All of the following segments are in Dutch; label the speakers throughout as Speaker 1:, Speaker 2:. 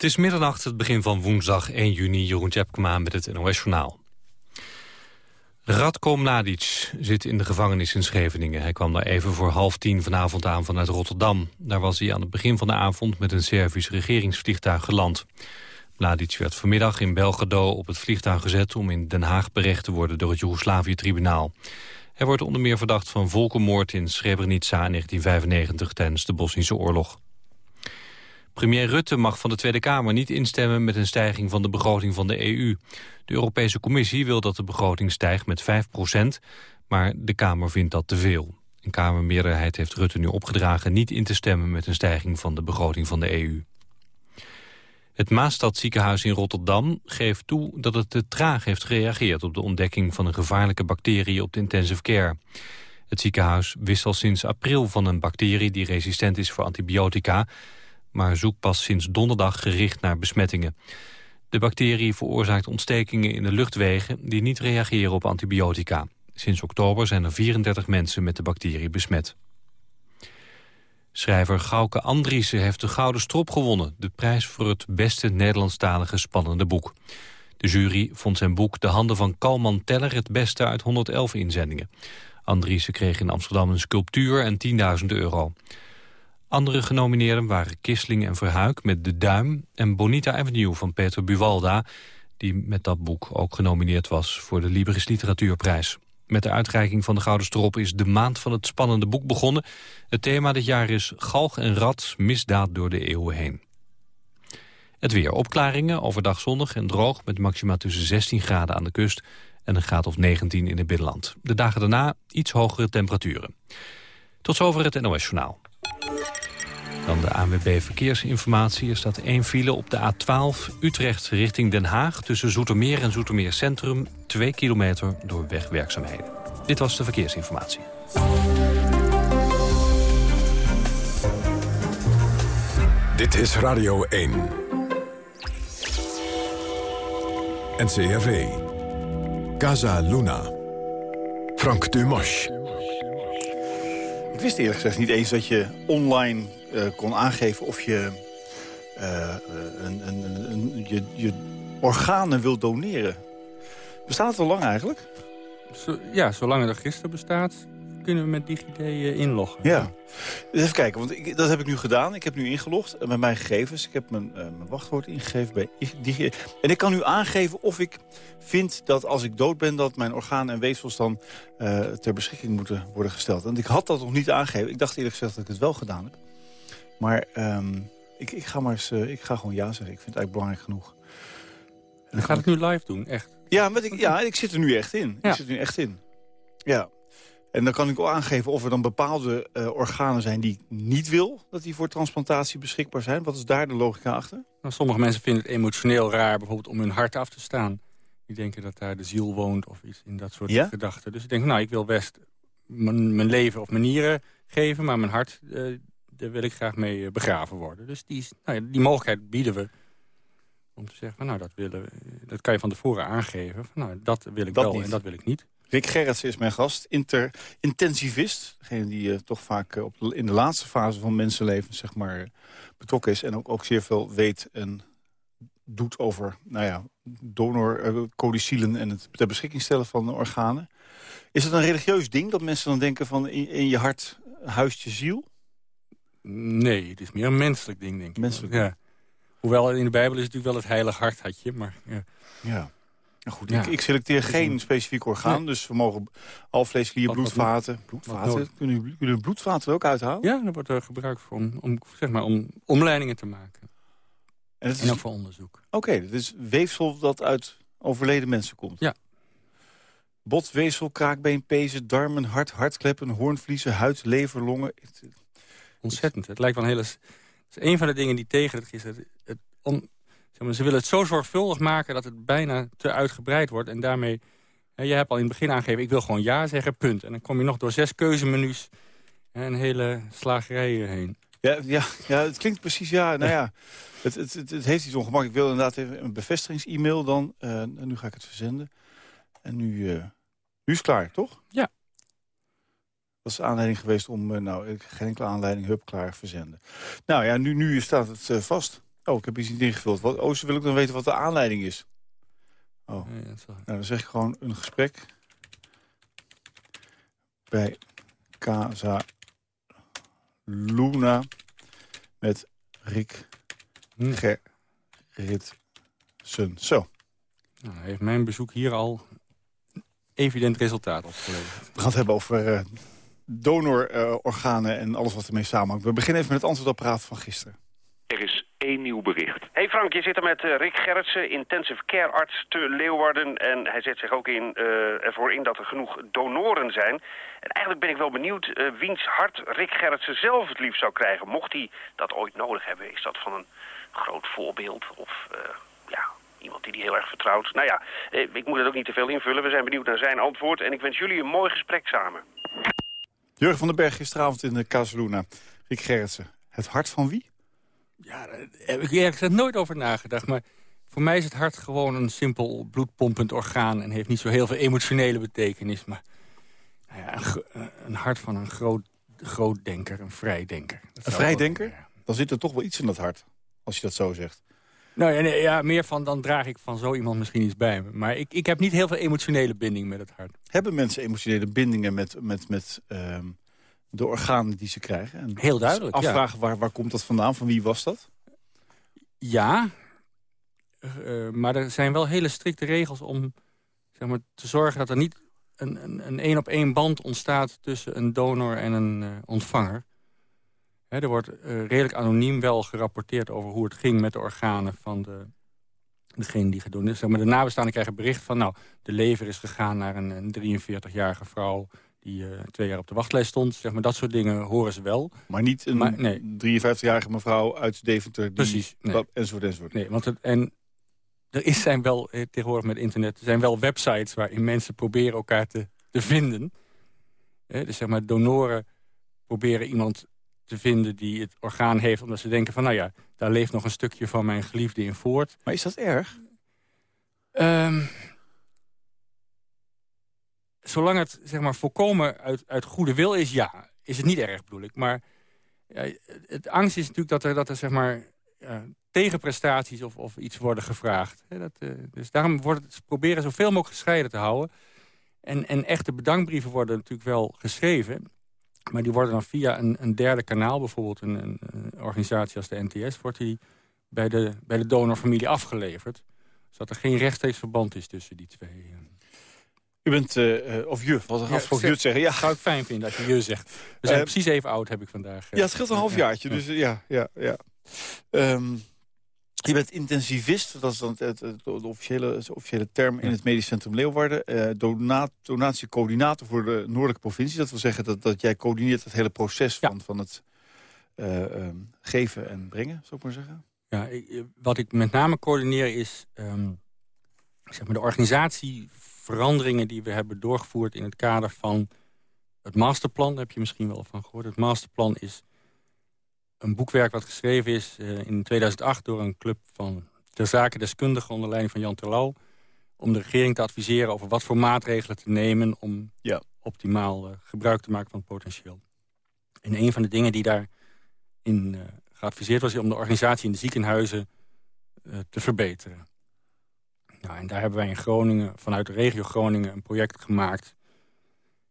Speaker 1: Het is middernacht, het begin van woensdag 1 juni. Jeroen Tjepkema met het NOS-journaal. Radko Mladic zit in de gevangenis in Scheveningen. Hij kwam daar even voor half tien vanavond aan vanuit Rotterdam. Daar was hij aan het begin van de avond met een Servisch regeringsvliegtuig geland. Mladic werd vanmiddag in Belgrado op het vliegtuig gezet... om in Den Haag berecht te worden door het Joegoslavië-tribunaal. Hij wordt onder meer verdacht van volkenmoord in Srebrenica in 1995 tijdens de Bosnische oorlog. Premier Rutte mag van de Tweede Kamer niet instemmen met een stijging van de begroting van de EU. De Europese Commissie wil dat de begroting stijgt met 5% maar de Kamer vindt dat te veel. Een Kamermeerderheid heeft Rutte nu opgedragen niet in te stemmen met een stijging van de begroting van de EU. Het Maastadziekenhuis in Rotterdam geeft toe dat het te traag heeft gereageerd op de ontdekking van een gevaarlijke bacterie op de intensive care. Het ziekenhuis wist al sinds april van een bacterie die resistent is voor antibiotica maar zoekt pas sinds donderdag gericht naar besmettingen. De bacterie veroorzaakt ontstekingen in de luchtwegen die niet reageren op antibiotica. Sinds oktober zijn er 34 mensen met de bacterie besmet. Schrijver Gauke Andriessen heeft de Gouden Strop gewonnen... de prijs voor het beste Nederlandstalige spannende boek. De jury vond zijn boek De Handen van Kalman Teller... het beste uit 111 inzendingen. Andriessen kreeg in Amsterdam een sculptuur en 10.000 euro. Andere genomineerden waren Kisling en Verhuik met De Duim... en Bonita Avenue van Peter Buwalda... die met dat boek ook genomineerd was voor de Libris Literatuurprijs. Met de uitreiking van de Gouden Strop is de maand van het spannende boek begonnen. Het thema dit jaar is Galg en Rat, misdaad door de eeuwen heen. Het weer opklaringen, overdag zonnig en droog... met maxima tussen 16 graden aan de kust en een graad of 19 in het binnenland. De dagen daarna iets hogere temperaturen. Tot zover het NOS Journaal. Dan de ANWB Verkeersinformatie. Er staat één file op de A12 Utrecht richting Den Haag... tussen Zoetermeer en Zoetermeer Centrum. Twee kilometer door wegwerkzaamheden. Dit was de verkeersinformatie.
Speaker 2: Dit is Radio 1. NCRV. Casa Luna. Frank Dumas.
Speaker 3: Ik wist eerlijk gezegd niet eens dat je online kon aangeven of je, uh, een, een, een, je, je organen wil doneren. Bestaat het al lang eigenlijk?
Speaker 4: Zo, ja, zolang het gisteren bestaat, kunnen we met DigiD uh, inloggen.
Speaker 3: Ja. Even kijken, want ik, dat heb ik nu gedaan. Ik heb nu ingelogd met mijn gegevens. Ik heb mijn, uh, mijn wachtwoord ingegeven bij DigiD. En ik kan nu aangeven of ik vind dat als ik dood ben... dat mijn organen en weefsels dan uh, ter beschikking moeten worden gesteld. Want ik had dat nog niet aangegeven. Ik dacht eerlijk gezegd dat ik het wel gedaan heb. Maar um, ik, ik, ga maar eens, uh, ik ga gewoon ja zeggen. Ik vind het eigenlijk belangrijk genoeg.
Speaker 4: En dan gaat het nu live doen, echt?
Speaker 3: Ja, maar ik, ja, ik zit er nu echt in. Ja. Ik zit er nu echt in. Ja. En dan kan ik ook aangeven of er dan bepaalde uh, organen zijn die ik niet wil... dat die voor transplantatie beschikbaar zijn. Wat is daar de logica achter?
Speaker 4: Nou, sommige mensen vinden het emotioneel raar bijvoorbeeld om hun hart af te staan. Die denken dat daar de ziel woont of iets in dat soort ja? gedachten. Dus ik denk, nou, ik wil best mijn leven of manieren geven... maar mijn hart, uh, daar wil ik graag mee eh, begraven worden. Dus die, nou ja, die mogelijkheid bieden we om te zeggen, van, nou, dat, willen we, dat kan je van tevoren aangeven. Van, nou, dat wil ik
Speaker 3: dat
Speaker 4: wel
Speaker 3: niet.
Speaker 4: en dat wil ik niet.
Speaker 3: Rick Gerritsen is mijn gast, inter, intensivist. Degene die uh, toch vaak uh, op in de laatste fase van mensenlevens zeg maar, betrokken is. En ook, ook zeer veel weet en doet over nou ja, donorcodicielen en het ter beschikking stellen van organen. Is het een religieus ding dat mensen dan denken van in, in je hart huist je ziel?
Speaker 4: Nee, het is meer een menselijk ding, denk ik.
Speaker 3: Menselijk
Speaker 4: ja. Hoewel in de Bijbel is het natuurlijk wel het heilig hart had je, maar... Ja.
Speaker 3: ja. Nou goed, ja. ik, ik, selecteer geen specifiek orgaan, nee. dus we mogen alvleesklier, bloedvaten... bloedvaten? Kunnen, kunnen bloedvaten ook uithalen?
Speaker 4: Ja, dat wordt er gebruikt voor om, om, zeg maar, om omleidingen te maken. En, het is... en ook voor onderzoek.
Speaker 3: Oké, okay, dat is weefsel dat uit overleden mensen komt?
Speaker 4: Ja.
Speaker 3: Bot, weefsel, kraakbeen, pezen, darmen, hart, hartkleppen, hoornvliezen, huid, lever, longen...
Speaker 4: Ontzettend. Het lijkt wel een hele... Het is een van de dingen die tegen het is. Het, het on, zeg maar, ze willen het zo zorgvuldig maken dat het bijna te uitgebreid wordt. En daarmee... Hè, jij hebt al in het begin aangegeven, ik wil gewoon ja zeggen, punt. En dan kom je nog door zes keuzemenu's en hele slagerij heen.
Speaker 3: Ja, ja, ja, het klinkt precies, ja, nou ja. Het, het, het, het heeft iets ongemakkelijk. Ik wil inderdaad even een bevestigings-e-mail dan. Uh, en nu ga ik het verzenden. En nu, uh, nu is het klaar, toch?
Speaker 4: Ja.
Speaker 3: Dat is aanleiding geweest om, uh, nou, geen enkele aanleiding, hup, klaar, verzenden. Nou ja, nu, nu staat het uh, vast. Oh, ik heb iets niet ingevuld. Wat, oh, ze wil ik dan weten wat de aanleiding is. Oh, nou, dan zeg ik gewoon een gesprek bij Casa Luna met Rick hm. Gerritsen. Zo.
Speaker 4: Nou, heeft mijn bezoek hier al evident resultaat opgeleverd.
Speaker 3: We gaan het hebben over uh, donororganen en alles wat ermee samenhangt. We beginnen even met het antwoordapparaat van gisteren.
Speaker 5: Er is één nieuw bericht. Hey Frank, je zit er met uh, Rick Gerritsen, intensive care arts te Leeuwarden. En hij zet zich ook in, uh, ervoor in dat er genoeg donoren zijn. En eigenlijk ben ik wel benieuwd uh, wiens hart Rick Gerritsen zelf het liefst zou krijgen. Mocht hij dat ooit nodig hebben, is dat van een groot voorbeeld of ja, iemand die hij heel erg vertrouwt. Nou ja, ik moet het ook niet te veel invullen. We zijn benieuwd naar zijn antwoord en ik wens jullie een mooi gesprek samen.
Speaker 3: Jurgen van den Berg gisteravond in de Casaluna. Rick Gerritsen, het hart van wie?
Speaker 4: Ja, daar heb ik eerlijk nooit over nagedacht. Maar voor mij is het hart gewoon een simpel bloedpompend orgaan... en heeft niet zo heel veel emotionele betekenis. Maar nou ja, een, een, hart van een groot, groot denker, een vrijdenker.
Speaker 3: Een vrijdenker? Dan zit er toch wel iets in dat hart, als je dat zo zegt.
Speaker 4: Nou ja, nee, ja, meer van dan draag ik van zo iemand misschien iets bij me. Maar ik, ik heb niet heel veel emotionele binding met het hart.
Speaker 3: Hebben mensen emotionele bindingen met, met, met ehm, de organen die ze krijgen. En
Speaker 4: Heel duidelijk,
Speaker 3: Afvragen waar, waar komt dat vandaan? Van wie was dat?
Speaker 4: Ja, uh, maar er zijn wel hele strikte regels om zeg maar, te zorgen dat er niet een een op één band ontstaat tussen een donor en een uh, ontvanger. Er wordt uh, redelijk anoniem wel gerapporteerd over hoe het ging met de organen van de, degene die gedoneerd is. Zeg maar, de nabestaanden krijgen bericht van, nou, de lever is gegaan naar een, een 43-jarige vrouw die uh, twee jaar op de wachtlijst stond. Zeg maar, dat soort dingen horen ze wel.
Speaker 3: Maar niet een nee. 53-jarige mevrouw uit Deventer. Die,
Speaker 4: Precies. Nee.
Speaker 3: Enzovoort, enzovoort.
Speaker 4: Nee, want het, en er is, zijn wel, eh, tegenwoordig met internet... er zijn wel websites waarin mensen proberen elkaar te, te vinden. dus zeg maar, donoren proberen iemand te vinden die het orgaan heeft... omdat ze denken van, nou ja, daar leeft nog een stukje van mijn geliefde in voort.
Speaker 3: Maar is dat erg?
Speaker 4: Um, zolang het zeg maar, volkomen uit, uit goede wil is, ja. Is het niet erg, bedoel ik. Maar ja, het angst is natuurlijk dat er, dat er zeg maar, tegenprestaties of, of iets worden gevraagd. dat, uh, dus daarom wordt het proberen zoveel mogelijk gescheiden te houden. En, en echte bedankbrieven worden natuurlijk wel geschreven. Maar die worden dan via een, een derde kanaal, bijvoorbeeld een, een, een, organisatie als de NTS... wordt die bij de, bij de donorfamilie afgeleverd. Zodat er geen rechtstreeks verband is tussen die twee. Eh.
Speaker 3: U bent, uh, of juf, wat een voor juf zeggen. Ja.
Speaker 4: Zou ik fijn vinden als je je zegt. We zijn uh, precies even oud, heb ik vandaag.
Speaker 3: ja, het scheelt een halfjaartje, dus ja, ja, ja. Um, je bent intensivist, dat is dan het, de, officiële, de officiële term in het Medisch Centrum Leeuwarden. Donat, donatiecoördinator voor de Noordelijke Provincie. Dat wil zeggen dat, dat jij coördineert het hele proces van, van het uh, um, geven en brengen, zou ik maar zeggen.
Speaker 4: Ja, ik, wat ik met name coördineer is um, zeg maar de organisatie veranderingen die we hebben doorgevoerd... in het kader van het masterplan. Daar heb je misschien wel van gehoord. Het masterplan is een boekwerk wat geschreven is uh, in 2008... door een club van ter zake deskundigen onder leiding van Jan Terlouw... om de regering te adviseren over wat voor maatregelen te nemen... om ja. optimaal uh, gebruik te maken van het potentieel. En een van de dingen die daarin uh, geadviseerd was... om de organisatie in de ziekenhuizen te verbeteren. Nou, en daar hebben wij in Groningen, vanuit de regio Groningen, een project gemaakt.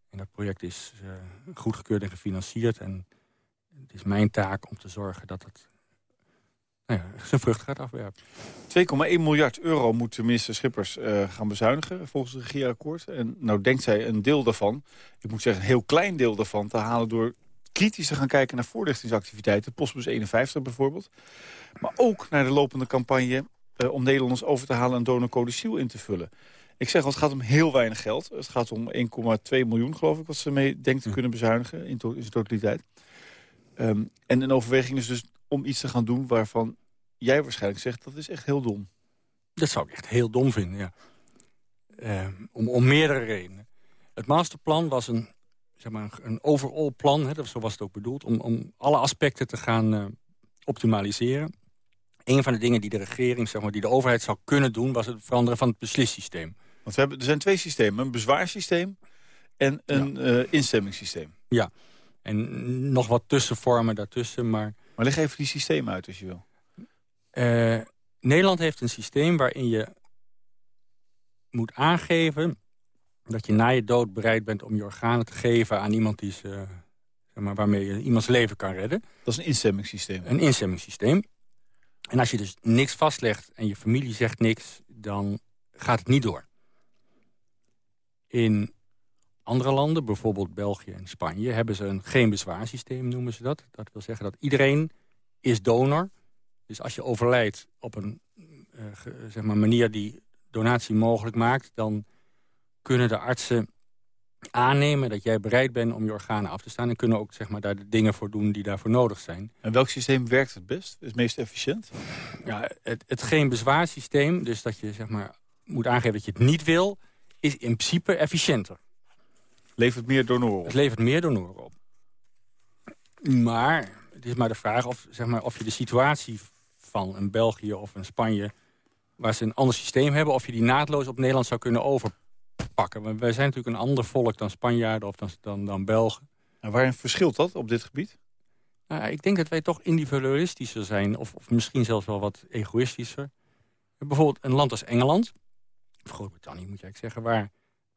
Speaker 4: En dat project is uh, goedgekeurd en gefinancierd. En het is mijn taak om te zorgen dat het nou ja, zijn vrucht gaat afwerpen.
Speaker 3: 2,1 miljard euro moet minister Schippers uh, gaan bezuinigen volgens het regeerakkoord. En nou denkt zij een deel daarvan, ik moet zeggen een heel klein deel daarvan... te halen door kritisch te gaan kijken naar voorlichtingsactiviteiten. Postbus 51 bijvoorbeeld. Maar ook naar de lopende campagne uh, om Nederlanders over te halen en donorcode SIEL in te vullen. Ik zeg, het gaat om heel weinig geld. Het gaat om 1,2 miljoen, geloof ik, wat ze mee denkt te kunnen bezuinigen in, to in zijn totaliteit. Um, en een overweging is dus om iets te gaan doen waarvan jij waarschijnlijk zegt, dat is echt heel dom.
Speaker 4: Dat zou ik echt heel dom vinden, ja. Uh, om, om meerdere redenen. Het masterplan was een, zeg maar, een overall plan, hè, zo was het ook bedoeld... om, om alle aspecten te gaan uh, optimaliseren een van de dingen die de regering, zeg maar, die de overheid zou kunnen doen... was het veranderen van het beslissysteem.
Speaker 3: Want we hebben, er zijn twee systemen. Een bezwaarsysteem en een ja. uh, instemmingssysteem.
Speaker 4: Ja, en nog wat tussenvormen daartussen, maar...
Speaker 3: Maar leg even die systemen uit als je wil.
Speaker 4: Nederland heeft een systeem waarin je moet aangeven... dat je na je dood bereid bent om je organen te geven aan iemand die ze, zeg maar, waarmee je iemands leven kan redden.
Speaker 3: Dat is een instemmingssysteem.
Speaker 4: Een instemmingssysteem. En als je dus niks vastlegt en je familie zegt niks, dan gaat het niet door. In andere landen, bijvoorbeeld België en Spanje... hebben ze een geen bezwaarsysteem, noemen ze dat. Dat wil zeggen dat iedereen is donor. Dus als je overlijdt op een uh, zeg maar manier die donatie mogelijk maakt... dan kunnen de artsen aannemen dat jij bereid bent om je organen af te staan... en kunnen ook zeg maar, daar de dingen voor doen die daarvoor nodig zijn.
Speaker 3: En welk systeem werkt het best? Is het meest efficiënt?
Speaker 4: Ja, het, het geen bezwaarsysteem, dus dat je zeg maar, moet aangeven dat je het niet wil... is in principe efficiënter.
Speaker 3: Levert meer donoren op?
Speaker 4: Het levert meer donoren op. Maar het is maar de vraag of, zeg maar, of je de situatie van een België of een Spanje... waar ze een ander systeem hebben... of je die naadloos op Nederland zou kunnen overpakken. Want wij zijn natuurlijk een ander volk dan Spanjaarden of dan, dan, dan Belgen.
Speaker 3: En waarin verschilt dat op dit gebied?
Speaker 4: Nou, ik denk dat wij toch individualistischer zijn. Of, of misschien zelfs wel wat egoïstischer. Bijvoorbeeld een land als Engeland. Of Groot-Brittannië moet je eigenlijk zeggen. Waar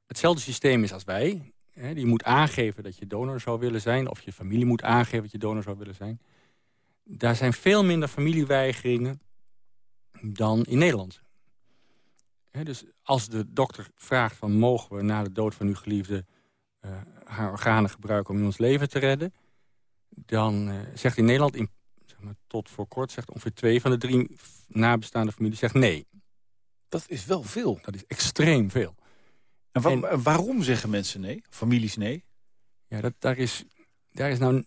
Speaker 4: hetzelfde systeem is als wij. Hè, die moet aangeven dat je donor zou willen zijn. Of je familie moet aangeven dat je donor zou willen zijn. Daar zijn veel minder familieweigeringen dan in Nederland. dus als de dokter vraagt van mogen we na de dood van uw geliefde uh, haar organen gebruiken om iemands leven te redden, dan uh, zegt in Nederland in, zeg maar, tot voor kort zegt ongeveer twee van de drie nabestaande families zegt nee.
Speaker 3: Dat is wel veel.
Speaker 4: Dat is extreem veel.
Speaker 3: En, waarom zeggen mensen nee? Families nee?
Speaker 4: Ja, dat, daar, is, daar is nou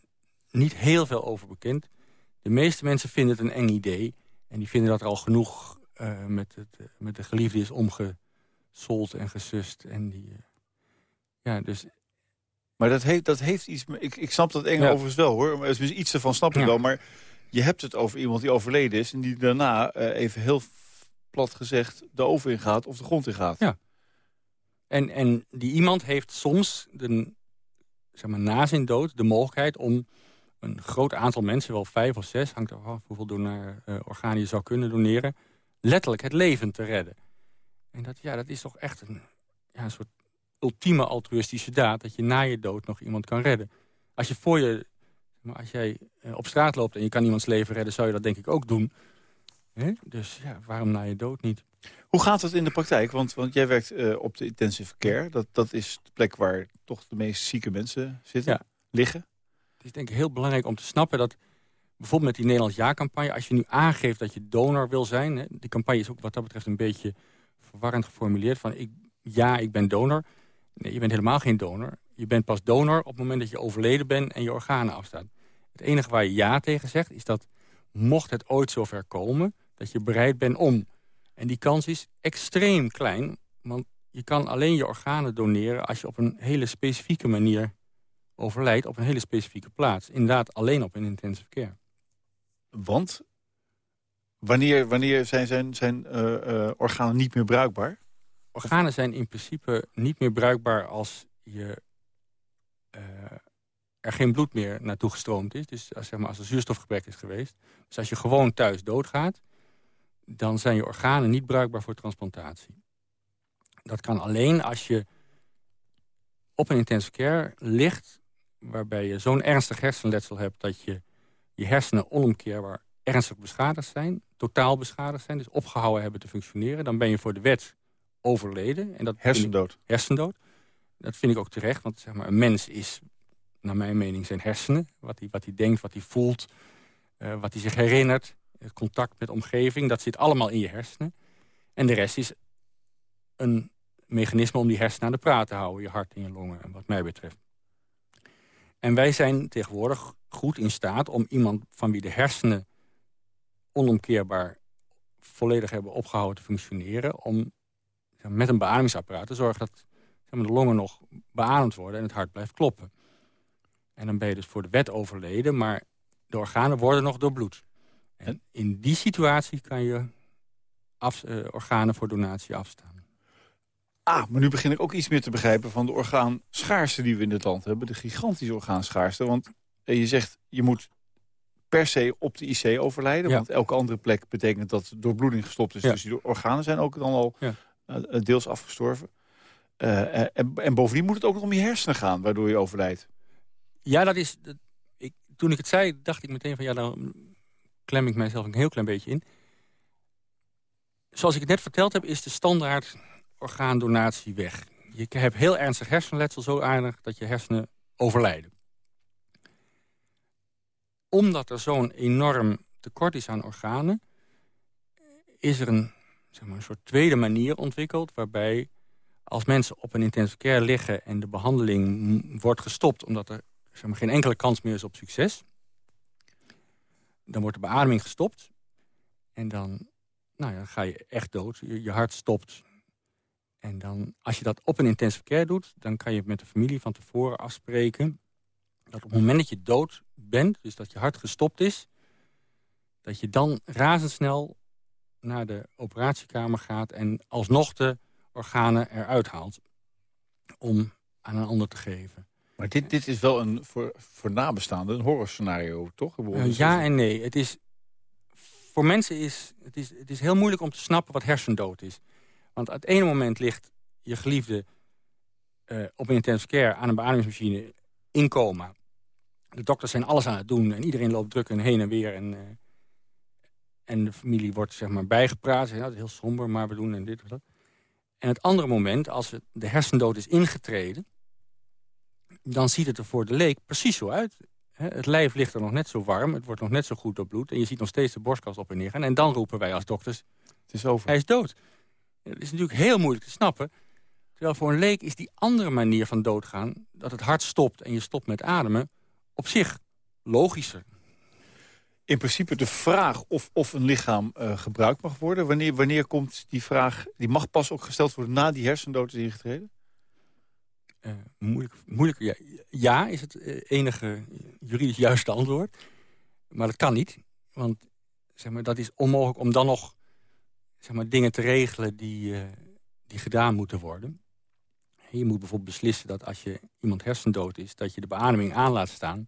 Speaker 4: niet heel veel over bekend. De meeste mensen vinden het een eng idee. En die vinden dat er al genoeg uh, met, het, uh, met de geliefde is omgesold en gesust. En die, uh, ja, dus...
Speaker 3: Maar dat heeft, dat heeft iets... Ik, ik snap dat eng ja. overigens wel, hoor. Maar iets ervan snap ik ja. wel. Maar je hebt het over iemand die overleden is... en die daarna, even heel plat gezegd, de oven ingaat of de grond ingaat.
Speaker 4: Ja. En, en die iemand heeft soms, de, zeg maar, na zijn dood, de mogelijkheid om een groot aantal mensen, wel vijf of zes, hangt af hoeveel donaar, uh, organen je zou kunnen doneren, letterlijk het leven te redden. En dat, ja, dat is toch echt een, ja, een soort ultieme altruïstische daad, dat je na je dood nog iemand kan redden. Als je voor je, maar als jij uh, op straat loopt en je kan iemands leven redden, zou je dat denk ik ook doen. Dus ja, waarom na je dood niet?
Speaker 3: Hoe gaat het in de praktijk? Want, want jij werkt uh, op de intensive care. Dat, dat is de plek waar toch de meest zieke mensen zitten, ja. liggen.
Speaker 4: Het is denk ik heel belangrijk om te snappen dat... bijvoorbeeld met die Nederlands Ja-campagne... als je nu aangeeft dat je donor wil zijn... Hè, die campagne is ook wat dat betreft een beetje verwarrend geformuleerd... van ik, ja, ik ben donor. Nee, je bent helemaal geen donor. Je bent pas donor op het moment dat je overleden bent... en je organen afstaan. Het enige waar je ja tegen zegt is dat... mocht het ooit zover komen... dat je bereid bent om en die kans is extreem klein, want je kan alleen je organen doneren... als je op een hele specifieke manier overlijdt op een hele specifieke plaats. Inderdaad, alleen op een intensive care.
Speaker 3: Want? Wanneer, wanneer zijn, zijn, zijn uh, uh, organen niet meer bruikbaar?
Speaker 4: Organen zijn in principe niet meer bruikbaar als je... Uh, er geen bloed meer naartoe gestroomd is. Dus als, zeg maar, als er zuurstofgebrek is geweest. Dus als je gewoon thuis doodgaat dan zijn je organen niet bruikbaar voor transplantatie. Dat kan alleen als je op een intensive care ligt... waarbij je zo'n ernstig hersenletsel hebt... dat je je hersenen onomkeerbaar ernstig beschadigd zijn... totaal beschadigd zijn, dus opgehouden hebben te functioneren... dan ben je voor de wet overleden. En dat
Speaker 3: hersendood.
Speaker 4: Ik, hersendood. Dat vind ik ook terecht, want zeg maar, een mens is, naar mijn mening, zijn hersenen. Wat hij, wat hij denkt, wat hij voelt, uh, wat hij zich herinnert contact met omgeving, dat zit allemaal in je hersenen. En de rest is een mechanisme om die hersenen aan de praat te houden. Je hart en je longen, wat mij betreft. En wij zijn tegenwoordig goed in staat om iemand van wie de hersenen onomkeerbaar volledig hebben opgehouden te functioneren... om met een beademingsapparaat te zorgen dat de longen nog beademd worden... en het hart blijft kloppen. En dan ben je dus voor de wet overleden, maar de organen worden nog doorbloed. En in die situatie kan je af, uh, organen voor donatie afstaan.
Speaker 3: Ah, maar nu begin ik ook iets meer te begrijpen van de orgaanschaarste die we in dit land hebben. De gigantische orgaanschaarste. Want je zegt, je moet per se op de IC overlijden. Want elke andere plek betekent dat doorbloeding gestopt is. Dus die organen zijn ook dan al deels afgestorven. en, en, bovendien moet het ook nog om je hersenen gaan, waardoor je overlijdt.
Speaker 4: Ja, dat is... ik, toen ik het zei, dacht ik meteen van... ja, dan klem ik mijzelf een heel klein beetje in. Zoals ik het net verteld heb, is de standaard orgaandonatie weg. Je hebt heel ernstig hersenletsel, zo aardig dat je hersenen overlijden. Omdat er zo'n enorm tekort is aan organen... is er een, zeg maar, een soort tweede manier ontwikkeld... waarbij als mensen op een intensive care liggen... en de behandeling wordt gestopt omdat er zeg maar, geen enkele kans meer is op succes... dan wordt de beademing gestopt... en dan, nou ja, ga je echt dood. je hart stopt, en dan, als je dat op een intensive care doet... dan kan je met de familie van tevoren afspreken... dat op het moment dat je dood bent, dus dat je hart gestopt is... dat je dan razendsnel naar de operatiekamer gaat... en alsnog de organen eruit haalt om aan een ander te geven.
Speaker 3: Maar dit, dit is wel een voor, voor nabestaanden een horrorscenario, toch?
Speaker 4: Uh, ja en nee. Het is, voor mensen is het, is het is heel moeilijk om te snappen wat hersendood is. Want het ene moment ligt je geliefde uh, op een intensive care aan een beademingsmachine in coma. De dokters zijn alles aan het doen en iedereen loopt druk en heen en weer. En, uh, en de familie wordt zeg maar bijgepraat. Ja, dat is heel somber, maar we doen en dit of dat. En het andere moment, als de hersendood is ingetreden... dan ziet het er voor de leek precies zo uit. Het lijf ligt er nog net zo warm, het wordt nog net zo goed bloed en je ziet nog steeds de borstkast op en neer gaan. En dan roepen wij als dokters, het is over. hij is dood. Dat is natuurlijk heel moeilijk te snappen. Terwijl voor een leek is die andere manier van doodgaan... dat het hart stopt en je stopt met ademen... op zich logischer.
Speaker 3: In principe de vraag of, of een lichaam uh, gebruikt mag worden... Wanneer, wanneer komt die vraag... die mag pas ook gesteld worden na die hersendood is ingetreden?
Speaker 4: Uh, moeilijk, moeilijk ja, is het eh, enige juridisch juiste antwoord. Maar dat kan niet. Want zeg maar, dat is onmogelijk om dan nog zeg maar, dingen te regelen die, uh, die gedaan moeten worden. Je moet bijvoorbeeld beslissen dat als je iemand hersendood is... dat je de beademing aan laat staan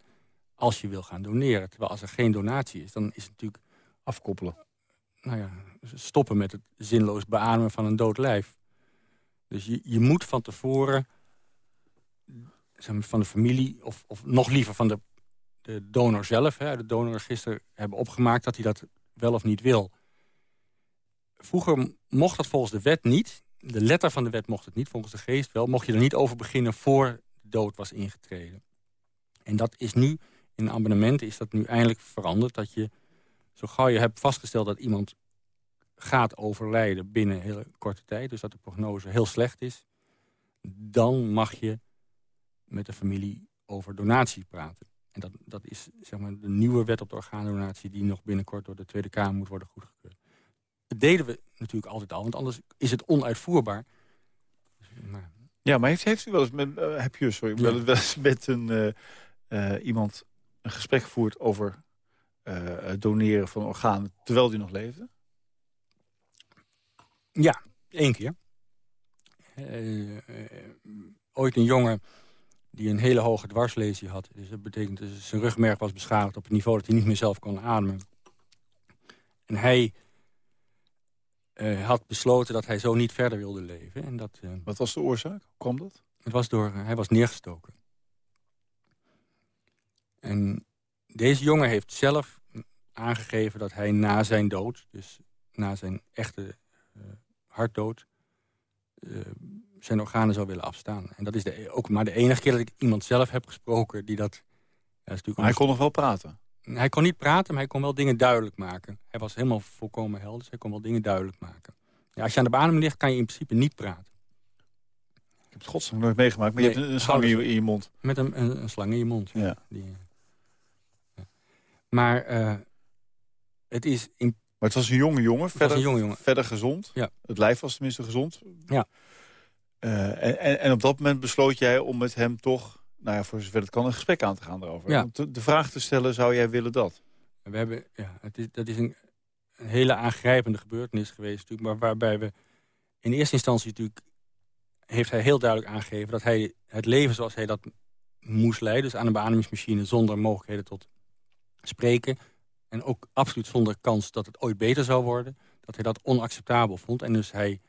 Speaker 4: als je wil gaan doneren. Terwijl als er geen donatie is, dan is het natuurlijk...
Speaker 3: Afkoppelen.
Speaker 4: Nou ja, stoppen met het zinloos beademen van een dood lijf. Dus je, je moet van tevoren van de familie... of, of nog liever van de, de donor zelf, hè, de donorregister hebben opgemaakt... dat hij dat wel of niet wil. Vroeger mocht dat volgens de wet niet. De letter van de wet mocht het niet, volgens de geest wel. Mocht je er niet over beginnen voor de dood was ingetreden. En dat is nu, in abonnementen is dat nu eindelijk veranderd. Dat je, zo gauw je hebt vastgesteld dat iemand gaat overlijden binnen een hele korte tijd... dus dat de prognose heel slecht is... dan mag je met de familie over donatie praten. En dat, dat is zeg maar, de nieuwe wet op de orgaandonatie... die nog binnenkort door de Tweede Kamer moet worden goedgekeurd. Dat deden we natuurlijk altijd al, want anders is het onuitvoerbaar.
Speaker 3: Maar... Ja, maar heeft, heeft u wel eens met, uh, heb je, sorry, wel, wel eens met een, uh, uh, iemand een gesprek gevoerd over het doneren van organen terwijl die nog leefde?
Speaker 4: Ja, één keer. ooit een jongen die een hele hoge dwarslesie had. Dus dat betekent dat zijn rugmerg was beschadigd op het niveau dat hij niet meer zelf kon ademen. En hij uh, had besloten dat hij zo niet verder wilde leven. En dat, uh,
Speaker 3: Wat was de oorzaak? Hoe kwam dat?
Speaker 4: Het was door, uh, hij was neergestoken. En deze jongen heeft zelf aangegeven dat hij na zijn dood... dus na zijn echte hartdood... zijn organen zou willen afstaan. En dat is de, ook maar de enige keer dat ik iemand zelf heb gesproken die dat...
Speaker 3: Ja, is maar hij kon nog wel praten?
Speaker 4: Hij kon niet praten, maar hij kon wel dingen duidelijk maken. Hij was helemaal volkomen helder, dus hij kon wel dingen duidelijk maken. Ja, als je aan de beademing ligt, kan je in principe niet praten.
Speaker 3: Ik heb het godsnaam nooit meegemaakt, maar je hebt een, slang in je, mond.
Speaker 4: Met een, een, slang in je mond, ja. Die, ja. Maar uh, het is... In...
Speaker 3: Maar het was een jonge jongen, verder,
Speaker 4: een jonge jongen.
Speaker 3: verder gezond.
Speaker 4: Ja.
Speaker 3: Het lijf was tenminste gezond.
Speaker 4: Ja.
Speaker 3: Uh, en, en op dat moment besloot jij om met hem toch nou ja, voor zover het kan, een gesprek aan te gaan erover. Ja. De, de, vraag te stellen, zou jij willen dat?
Speaker 4: We hebben, ja, het is, dat is een, een hele aangrijpende gebeurtenis geweest, natuurlijk, maar waarbij we in eerste instantie natuurlijk heeft hij heel duidelijk aangegeven dat hij het leven zoals hij dat moest leiden, dus aan een beademingsmachine zonder mogelijkheden tot spreken, En ook absoluut zonder kans dat het ooit beter zou worden. Dat hij dat onacceptabel vond. En dus hij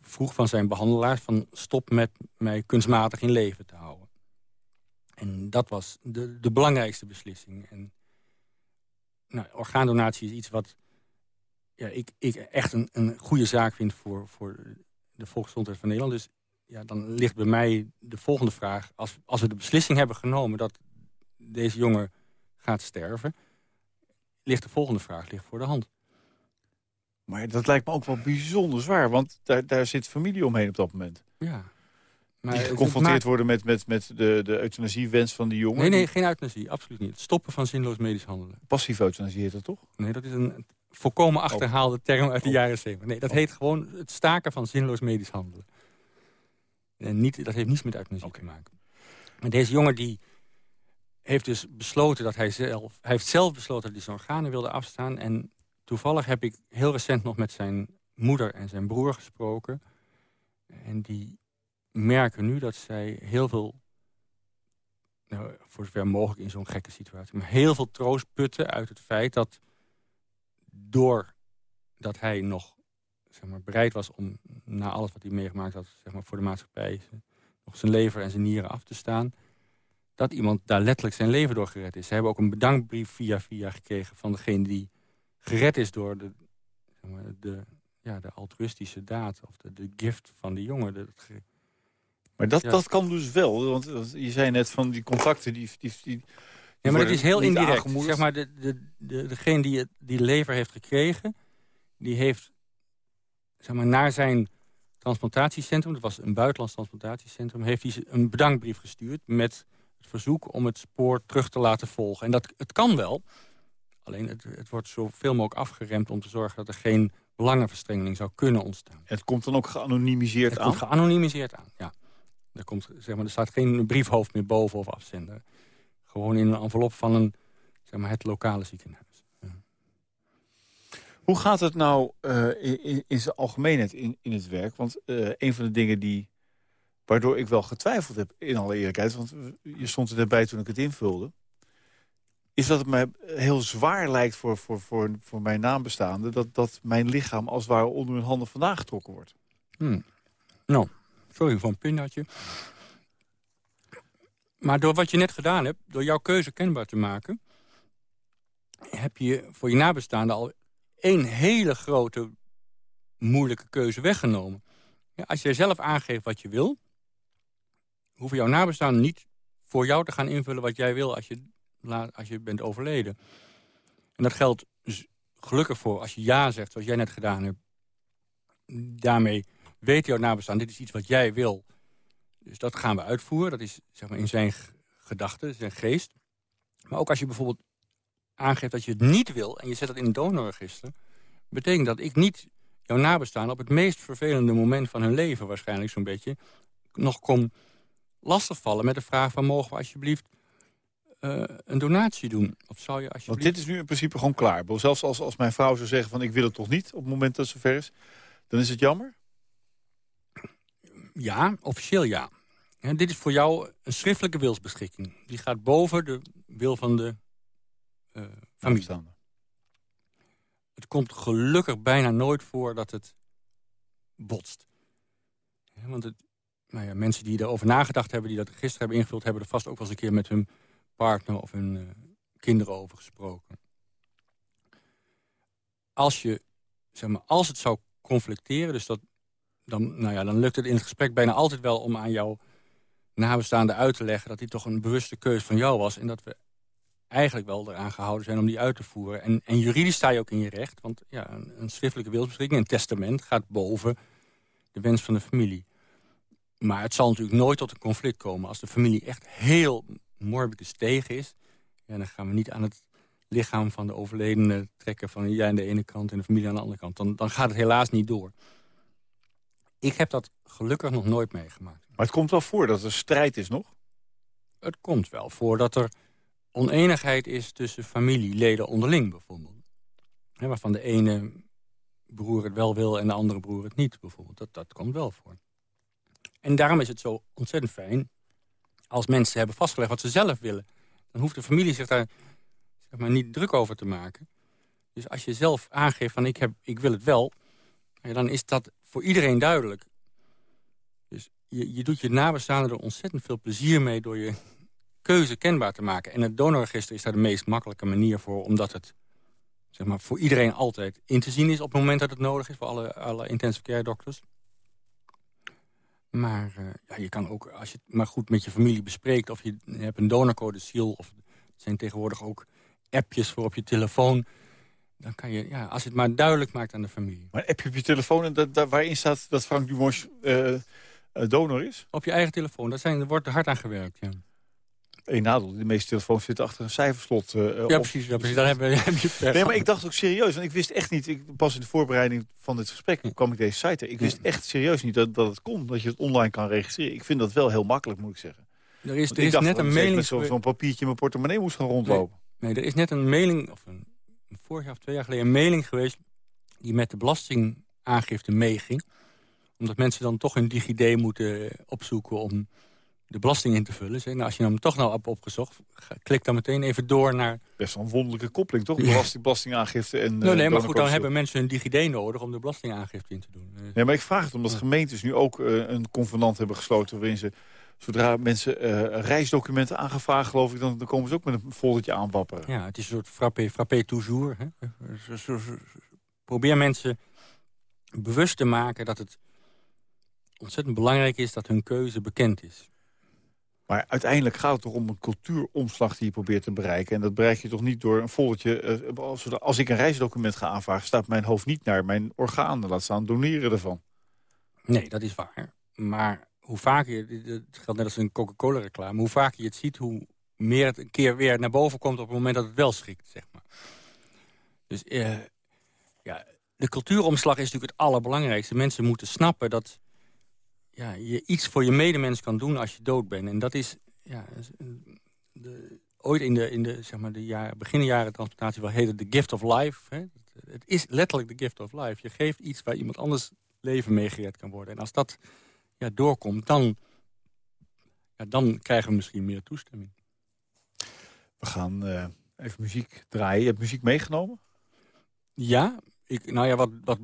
Speaker 4: vroeg van zijn behandelaar... van stop met mij kunstmatig in leven te houden. En dat was de, de belangrijkste beslissing. En nou, orgaandonatie is iets wat ja, ik, ik echt een, een goede zaak vind voor, voor de volksgezondheid van Nederland. Dus ja, dan ligt bij mij de volgende vraag. Als, als we de beslissing hebben genomen dat deze jongen gaat sterven... ligt de volgende vraag ligt voor de hand.
Speaker 3: Maar dat lijkt me ook wel bijzonder zwaar, want daar, daar zit familie omheen op dat moment.
Speaker 4: Ja.
Speaker 3: Maar die geconfronteerd worden met, met, met de, de euthanasiewens van die jongen?
Speaker 4: Nee, nee, geen euthanasie, absoluut niet. Het stoppen van zinloos medisch handelen.
Speaker 3: Passief euthanasie heet dat toch?
Speaker 4: Nee, dat is een volkomen achterhaalde term uit de oh. jaren 70. Nee, dat oh. heet gewoon het staken van zinloos medisch handelen. En niet, dat heeft niets met euthanasie te maken. Maar deze jongen die heeft dus besloten dat hij zelf... Hij heeft zelf besloten dat hij zijn organen wilde afstaan. En toevallig heb ik heel recent nog met zijn moeder en zijn broer gesproken. En die merken nu dat zij heel veel... Nou, voor zover mogelijk in zo'n gekke situatie... maar heel veel troost putten uit het feit dat... doordat hij nog zeg maar, bereid was om na alles wat hij meegemaakt had... Zeg maar, voor de maatschappij nog zijn lever en zijn nieren af te staan... dat iemand daar letterlijk zijn leven door gered is. Ze hebben ook een bedankbrief via via gekregen van degene die gered is door de, zeg maar, de, ja, de altruïstische daad... of de, de gift van de jongen.
Speaker 3: maar dat, dat kan dus wel, want je zei net van die contacten... die, die, die
Speaker 4: ja, maar het is heel indirect. Zeg maar, de, de, de, degene die, het, die lever heeft gekregen... die heeft zeg maar, naar zijn transplantatiecentrum... dat was een buitenlands transplantatiecentrum... heeft hij een bedankbrief gestuurd met het verzoek om het spoor terug te laten volgen. En dat, het kan wel, alleen het, het wordt zoveel mogelijk afgeremd... om te zorgen dat er geen belangenverstrengeling zou kunnen ontstaan.
Speaker 3: Het komt dan ook geanonimiseerd
Speaker 4: het
Speaker 3: aan?
Speaker 4: Het komt geanonimiseerd aan, ja. Er, komt, zeg maar, er staat geen briefhoofd meer boven of afzender. Gewoon in een envelop van een, zeg maar, het lokale ziekenhuis.
Speaker 3: Hoe gaat het nou uh, in, in zijn algemeenheid in, in het werk? Want uh, een van de dingen die, waardoor ik wel getwijfeld heb, in alle eerlijkheid... want je stond er net bij toen ik het invulde... is dat het mij heel zwaar lijkt voor, voor, voor, voor mijn naambestaande... Dat, dat mijn lichaam als het ware onder hun handen vandaan getrokken wordt.
Speaker 4: Hmm. Nou, sorry voor een pindatje. Maar door wat je net gedaan hebt, door jouw keuze kenbaar te maken... heb je voor je nabestaanden al één hele grote moeilijke keuze weggenomen. Ja, als jij zelf aangeeft wat je wil... hoeven jouw nabestaanden niet voor jou te gaan invullen wat jij wil... als je, als je bent overleden. En dat geldt gelukkig voor als je ja zegt, zoals jij net gedaan hebt. Daarmee weet jouw nabestaan, dit is iets wat jij wil. Dus dat gaan we uitvoeren. Dat is zeg maar, in zijn gedachten, zijn geest. Maar ook als je bijvoorbeeld aangeeft dat je het niet wil... en je zet dat in een donorregister... betekent dat ik niet jouw nabestaan op het meest vervelende moment van hun leven... waarschijnlijk zo'n beetje, nog kom lastigvallen met de vraag van... mogen we alsjeblieft uh, een donatie doen? Of zou je alsjeblieft...
Speaker 3: Want dit is nu in principe gewoon klaar. Zelfs als, als mijn vrouw zou zeggen van ik wil het toch niet... op het moment dat het zover is, dan is het jammer?
Speaker 4: Ja, officieel ja. En dit is voor jou een schriftelijke wilsbeschikking. Die gaat boven de wil van de uh, familie. Het komt gelukkig bijna nooit voor dat het botst. want het, nou ja, mensen die erover nagedacht hebben, die dat gisteren hebben ingevuld... hebben er vast ook wel eens een keer met hun partner of hun uh, kinderen over gesproken. Als, je, zeg maar, als het zou conflicteren, dus dat, dan, nou ja, dan lukt het in het gesprek bijna altijd wel om aan jouw nabestaande uit te leggen... dat dit toch een bewuste keuze van jou was... en dat we eigenlijk wel eraan gehouden zijn om die uit te voeren. En, en juridisch sta je ook in je recht. Want ja, een, een schriftelijke wilsbeschikking, een testament... gaat boven de wens van de familie. Maar het zal natuurlijk nooit tot een conflict komen. Als de familie echt heel morbidus tegen is... Ja, dan gaan we niet aan het lichaam van de overledene trekken... van jij aan de ene kant en de familie aan de andere kant. Dan, dan gaat het helaas niet door. Ik heb dat gelukkig nog nooit meegemaakt.
Speaker 3: Maar het komt wel voor dat er strijd is nog?
Speaker 4: Het komt wel voor dat er oneenigheid is tussen familieleden onderling bijvoorbeeld. waarvan de ene broer het wel wil en de andere broer het niet bijvoorbeeld. Dat, dat komt wel voor. En daarom is het zo ontzettend fijn als mensen hebben vastgelegd wat ze zelf willen. Dan hoeft de familie zich daar zeg maar, niet druk over te maken. Dus als je zelf aangeeft van ik, heb, ik wil het wel... dan is dat voor iedereen duidelijk. Dus je, je doet je nabestaanden er ontzettend veel plezier mee... door je keuze kenbaar te maken. En het donorregister is daar de meest makkelijke manier voor... omdat het zeg maar, voor iedereen altijd in te zien is... op het moment dat het nodig is voor alle, alle intensive care dokters. Maar uh, ja, je kan ook, als je het maar goed met je familie bespreekt... of je hebt een donorcodeciel... of er zijn tegenwoordig ook appjes voor op je telefoon... dan kan je, ja, als je het maar duidelijk maakt aan de familie.
Speaker 3: Maar een appje op je telefoon en dat, dat, waarin staat dat Frank Dumos uh, donor is?
Speaker 4: Op je eigen telefoon, daar, zijn, wordt er hard aan gewerkt, ja.
Speaker 3: Eén nadeel, de meeste telefoons zitten achter een cijferslot. Uh,
Speaker 4: ja, precies, ja, precies. Daar heb, heb je per
Speaker 3: Nee, maar ik dacht ook serieus, want ik wist echt niet... Ik, pas in de voorbereiding van dit gesprek kwam ik deze site Ik wist echt serieus niet dat, dat het kon, dat je het online kan registreren. Ik vind dat wel heel makkelijk, moet ik zeggen.
Speaker 4: Er is, er is net een mailing...
Speaker 3: zo'n papiertje in mijn portemonnee moest gaan rondlopen.
Speaker 4: Nee, er is net een mailing, of een, vorig jaar of twee jaar geleden... een mailing geweest die met de belastingaangifte meeging. Omdat mensen dan toch een DigiD moeten opzoeken om de belasting in te vullen. Zeg, nou, als je hem toch nou hebt opgezocht, klik dan meteen even door naar...
Speaker 3: Best wel een wonderlijke koppeling, toch? Belasting, belastingaangifte en...
Speaker 4: Nee, nee maar goed, dan hebben mensen een DigiD nodig om de belastingaangifte in te doen.
Speaker 3: Nee, maar ik vraag het omdat gemeentes nu ook uh, een convenant hebben gesloten... waarin ze, zodra mensen uh, reisdocumenten aangevraagd, geloof ik... Dan, dan komen ze ook met een foldertje aanwapperen.
Speaker 4: Ja, het is een soort frappé, frappé toujours. Hè? Probeer mensen bewust te maken dat het ontzettend belangrijk is... dat hun keuze bekend is.
Speaker 3: Maar uiteindelijk gaat het toch om een cultuuromslag die je probeert te bereiken. En dat bereik je toch niet door een foldertje... Uh, als, ik een reisdocument ga aanvragen... staat mijn hoofd niet naar mijn organen. Laat staan doneren ervan.
Speaker 4: Nee, dat is waar. Maar hoe vaker je... Het geldt net als een Coca-Cola reclame. Hoe vaker je het ziet, hoe meer het een keer weer naar boven komt... op het moment dat het wel schikt, zeg maar. Dus uh, ja, de cultuuromslag is natuurlijk het allerbelangrijkste. Mensen moeten snappen dat ja, je iets voor je medemens kan doen als je dood bent. En dat is ja, de, ooit in de, in de, zeg maar de jaren, begin jaren transplantatie wel heette de gift of life. Hè? Het is letterlijk de gift of life. Je geeft iets waar iemand anders leven mee gered kan worden. En als dat ja, doorkomt, dan, ja, dan krijgen we misschien meer toestemming.
Speaker 3: We gaan uh, even muziek draaien. Je hebt muziek meegenomen?
Speaker 4: Ja, ik, nou ja, wat, wat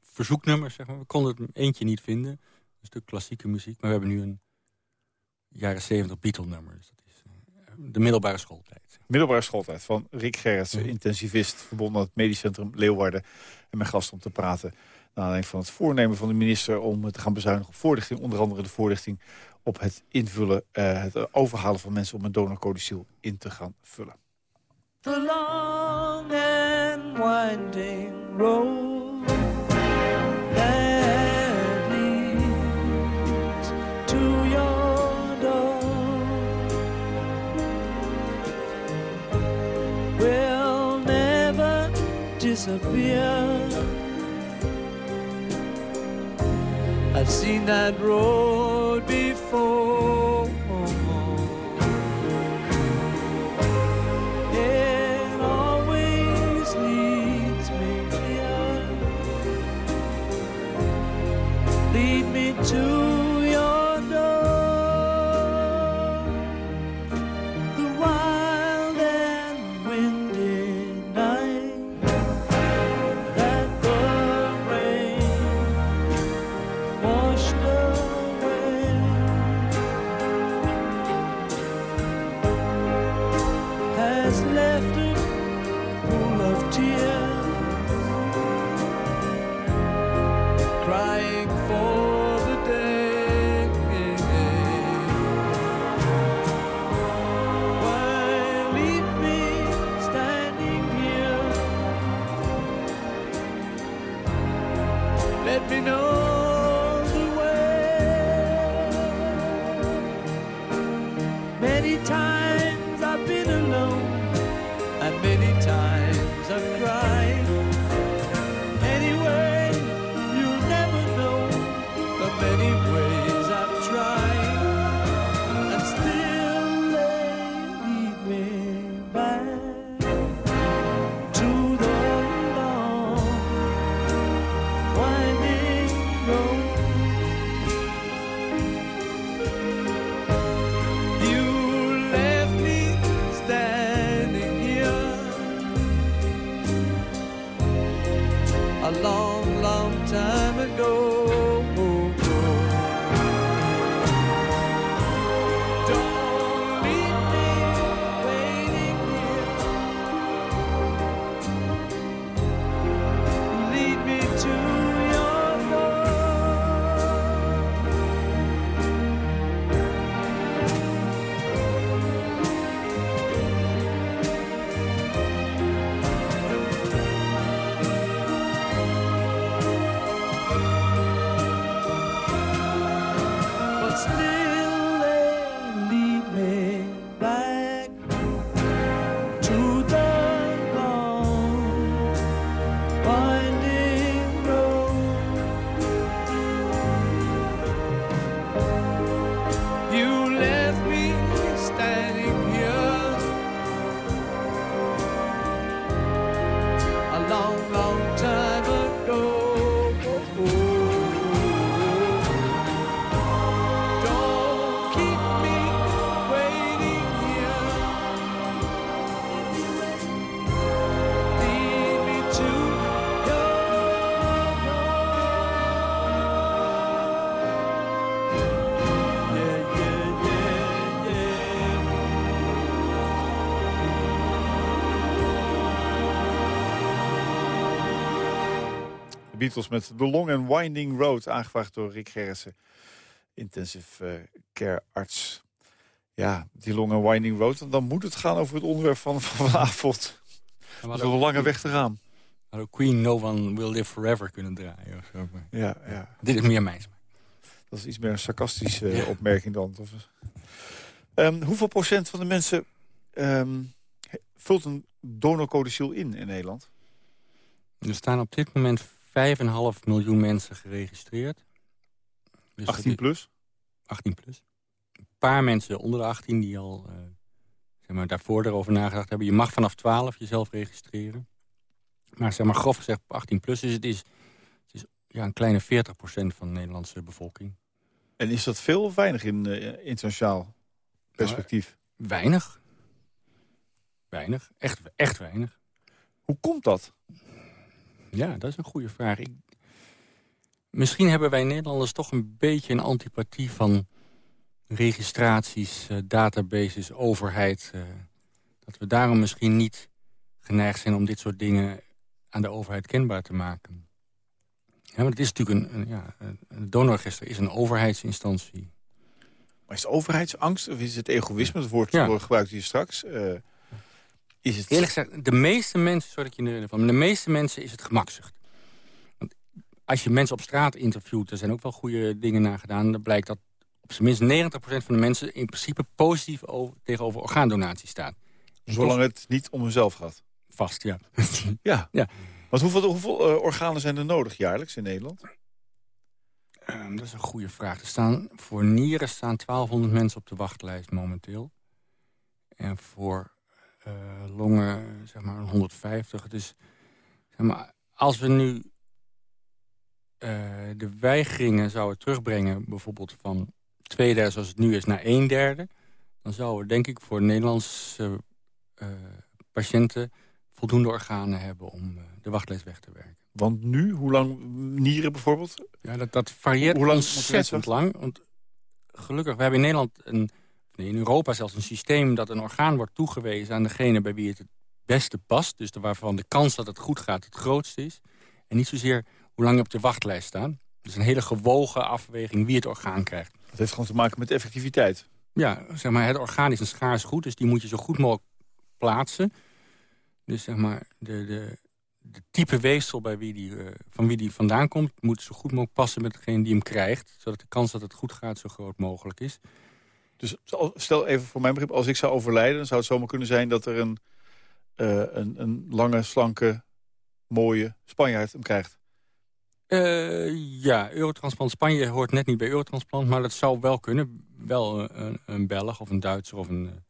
Speaker 4: verzoeknummers, zeg maar. We konden het eentje niet vinden stuk klassieke muziek. Maar we hebben nu een jaren 70 Beatle-nummer. Dus dat is eh, de middelbare schooltijd.
Speaker 3: Middelbare schooltijd van Rick Gerritsen, mhm. intensivist... verbonden aan het Medisch Centrum Leeuwarden. En mijn gast om te praten naar aanleiding van het voornemen van de minister... om te gaan bezuinigen op voorlichting. Onder andere de voorlichting op het invullen, uh, het overhalen van mensen... om een donorcodiciel in te gaan vullen. The long and winding road disappear. I've seen that road before. It always leads me here.
Speaker 6: Lead me to a long, long time ago.
Speaker 3: Beatles met The Long and Winding Road. Aangevraagd door Rick Gerritsen, intensive uh, care arts. Ja, die Long and Winding Road. Dan moet het gaan over het onderwerp van, van vanavond. Dat is een lange weg te gaan.
Speaker 4: Queen No One Will Live Forever kunnen draaien. Of zo.
Speaker 3: Ja, ja.
Speaker 4: Dit is meer mijn
Speaker 3: Dat is iets meer een sarcastische opmerking dan. Um, hoeveel procent van de mensen um, vult een donorcodiciel in in Nederland?
Speaker 4: Er staan op dit moment 5,5 miljoen mensen geregistreerd.
Speaker 3: Dus 18 plus?
Speaker 4: 18 plus. Een paar mensen onder de 18 die al uh, zeg maar, daarvoor erover nagedacht hebben. Je mag vanaf 12 jezelf registreren. Maar zeg maar grof gezegd 18 plus. Dus het is, het is ja, een kleine 40% van de Nederlandse bevolking.
Speaker 3: En is dat veel of weinig in uh, internationaal perspectief?
Speaker 4: Nou, weinig. Weinig. Echt, echt weinig.
Speaker 3: Hoe komt dat?
Speaker 4: Ja, dat is een goede vraag. Ik... Misschien hebben wij Nederlanders toch een beetje een antipathie van registraties, uh, databases, overheid. Uh, dat we daarom misschien niet geneigd zijn om dit soort dingen aan de overheid kenbaar te maken. Ja, want het is natuurlijk een, een ja, een donorregister is een overheidsinstantie.
Speaker 3: Maar is het overheidsangst of is het egoïsme? Het woord ja. gebruikt hier straks. Uh,
Speaker 4: is het... Eerlijk gezegd, de meeste mensen, sorry dat je van, de meeste mensen is het gemakzucht. Want als je mensen op straat interviewt, er zijn ook wel goede dingen naar gedaan, dan blijkt dat op zijn minst 90% van de mensen in principe positief over, tegenover orgaandonatie staat.
Speaker 3: Zolang het niet om hunzelf gaat?
Speaker 4: Vast, ja.
Speaker 3: ja. ja. Want hoeveel, hoeveel uh, organen zijn er nodig jaarlijks in Nederland?
Speaker 4: Um, dat is een goede vraag. Er staan, voor nieren staan 1200 mensen op de wachtlijst momenteel. En voor longen, zeg maar 150. Dus zeg maar, als we nu uh, de weigeringen zouden terugbrengen... bijvoorbeeld van twee derde zoals het nu is naar een derde... dan zouden we denk ik voor Nederlandse uh, patiënten... voldoende organen hebben om de wachtlijst weg te werken.
Speaker 3: Want nu, hoe lang nieren bijvoorbeeld?
Speaker 4: Ja, dat, dat varieert hoe lang ontzettend lang. Want gelukkig, we hebben in Nederland een in Europa zelfs een systeem dat een orgaan wordt toegewezen... aan degene bij wie het het beste past. Dus waarvan de kans dat het goed gaat het grootste is. En niet zozeer hoe lang je op de wachtlijst staat. Dus een hele gewogen afweging wie het orgaan krijgt.
Speaker 3: Dat heeft gewoon te maken met effectiviteit.
Speaker 4: Ja, zeg maar, het orgaan is een schaars goed, dus die moet je zo goed mogelijk plaatsen. Dus zeg maar, de, de, de type weefsel bij wie die, uh, van wie die vandaan komt... moet zo goed mogelijk passen met degene die hem krijgt. Zodat de kans dat het goed gaat zo groot mogelijk is.
Speaker 3: Dus stel even voor mijn begrip, als ik zou overlijden... dan zou het zomaar kunnen zijn dat er een, uh, een, een lange, slanke, mooie Spanjaard hem krijgt.
Speaker 4: Uh, ja, Eurotransplant Spanje hoort net niet bij Eurotransplant... maar dat zou wel kunnen. Wel een, een Belg of een Duitser of een,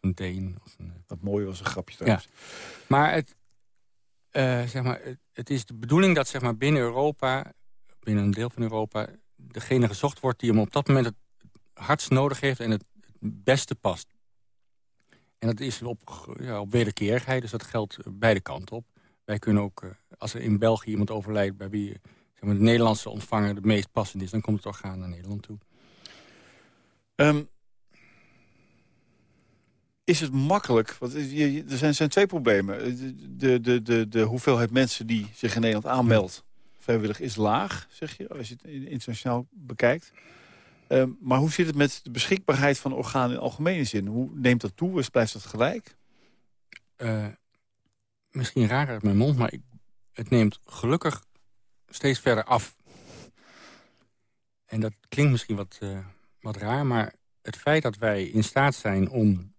Speaker 4: een Deen. Of een,
Speaker 3: dat mooie was een grapje trouwens. Ja.
Speaker 4: Maar, het, uh, zeg maar het, het, is de bedoeling dat zeg maar, binnen Europa... binnen een deel van Europa... degene gezocht wordt die hem op dat moment het hardst nodig heeft en het beste past. En dat is op, ja, op wederkerigheid, dus dat geldt beide kanten op. Wij kunnen ook, als er in België iemand overlijdt... bij wie zeg maar, de Nederlandse ontvanger het meest passend is... dan komt het orgaan naar Nederland toe.
Speaker 3: Um, is het makkelijk? Want er zijn, zijn twee problemen. De, de, de, de hoeveelheid mensen die zich in Nederland aanmeldt... vrijwillig is laag, zeg je, als je het internationaal bekijkt. Ehm, maar hoe zit het met de beschikbaarheid van organen in algemene zin? Hoe neemt dat toe? Blijft dat gelijk?
Speaker 4: Uh, misschien raar uit mijn mond, maar het neemt gelukkig steeds verder af. En dat klinkt misschien wat, uh, wat raar, maar het feit dat wij in staat zijn om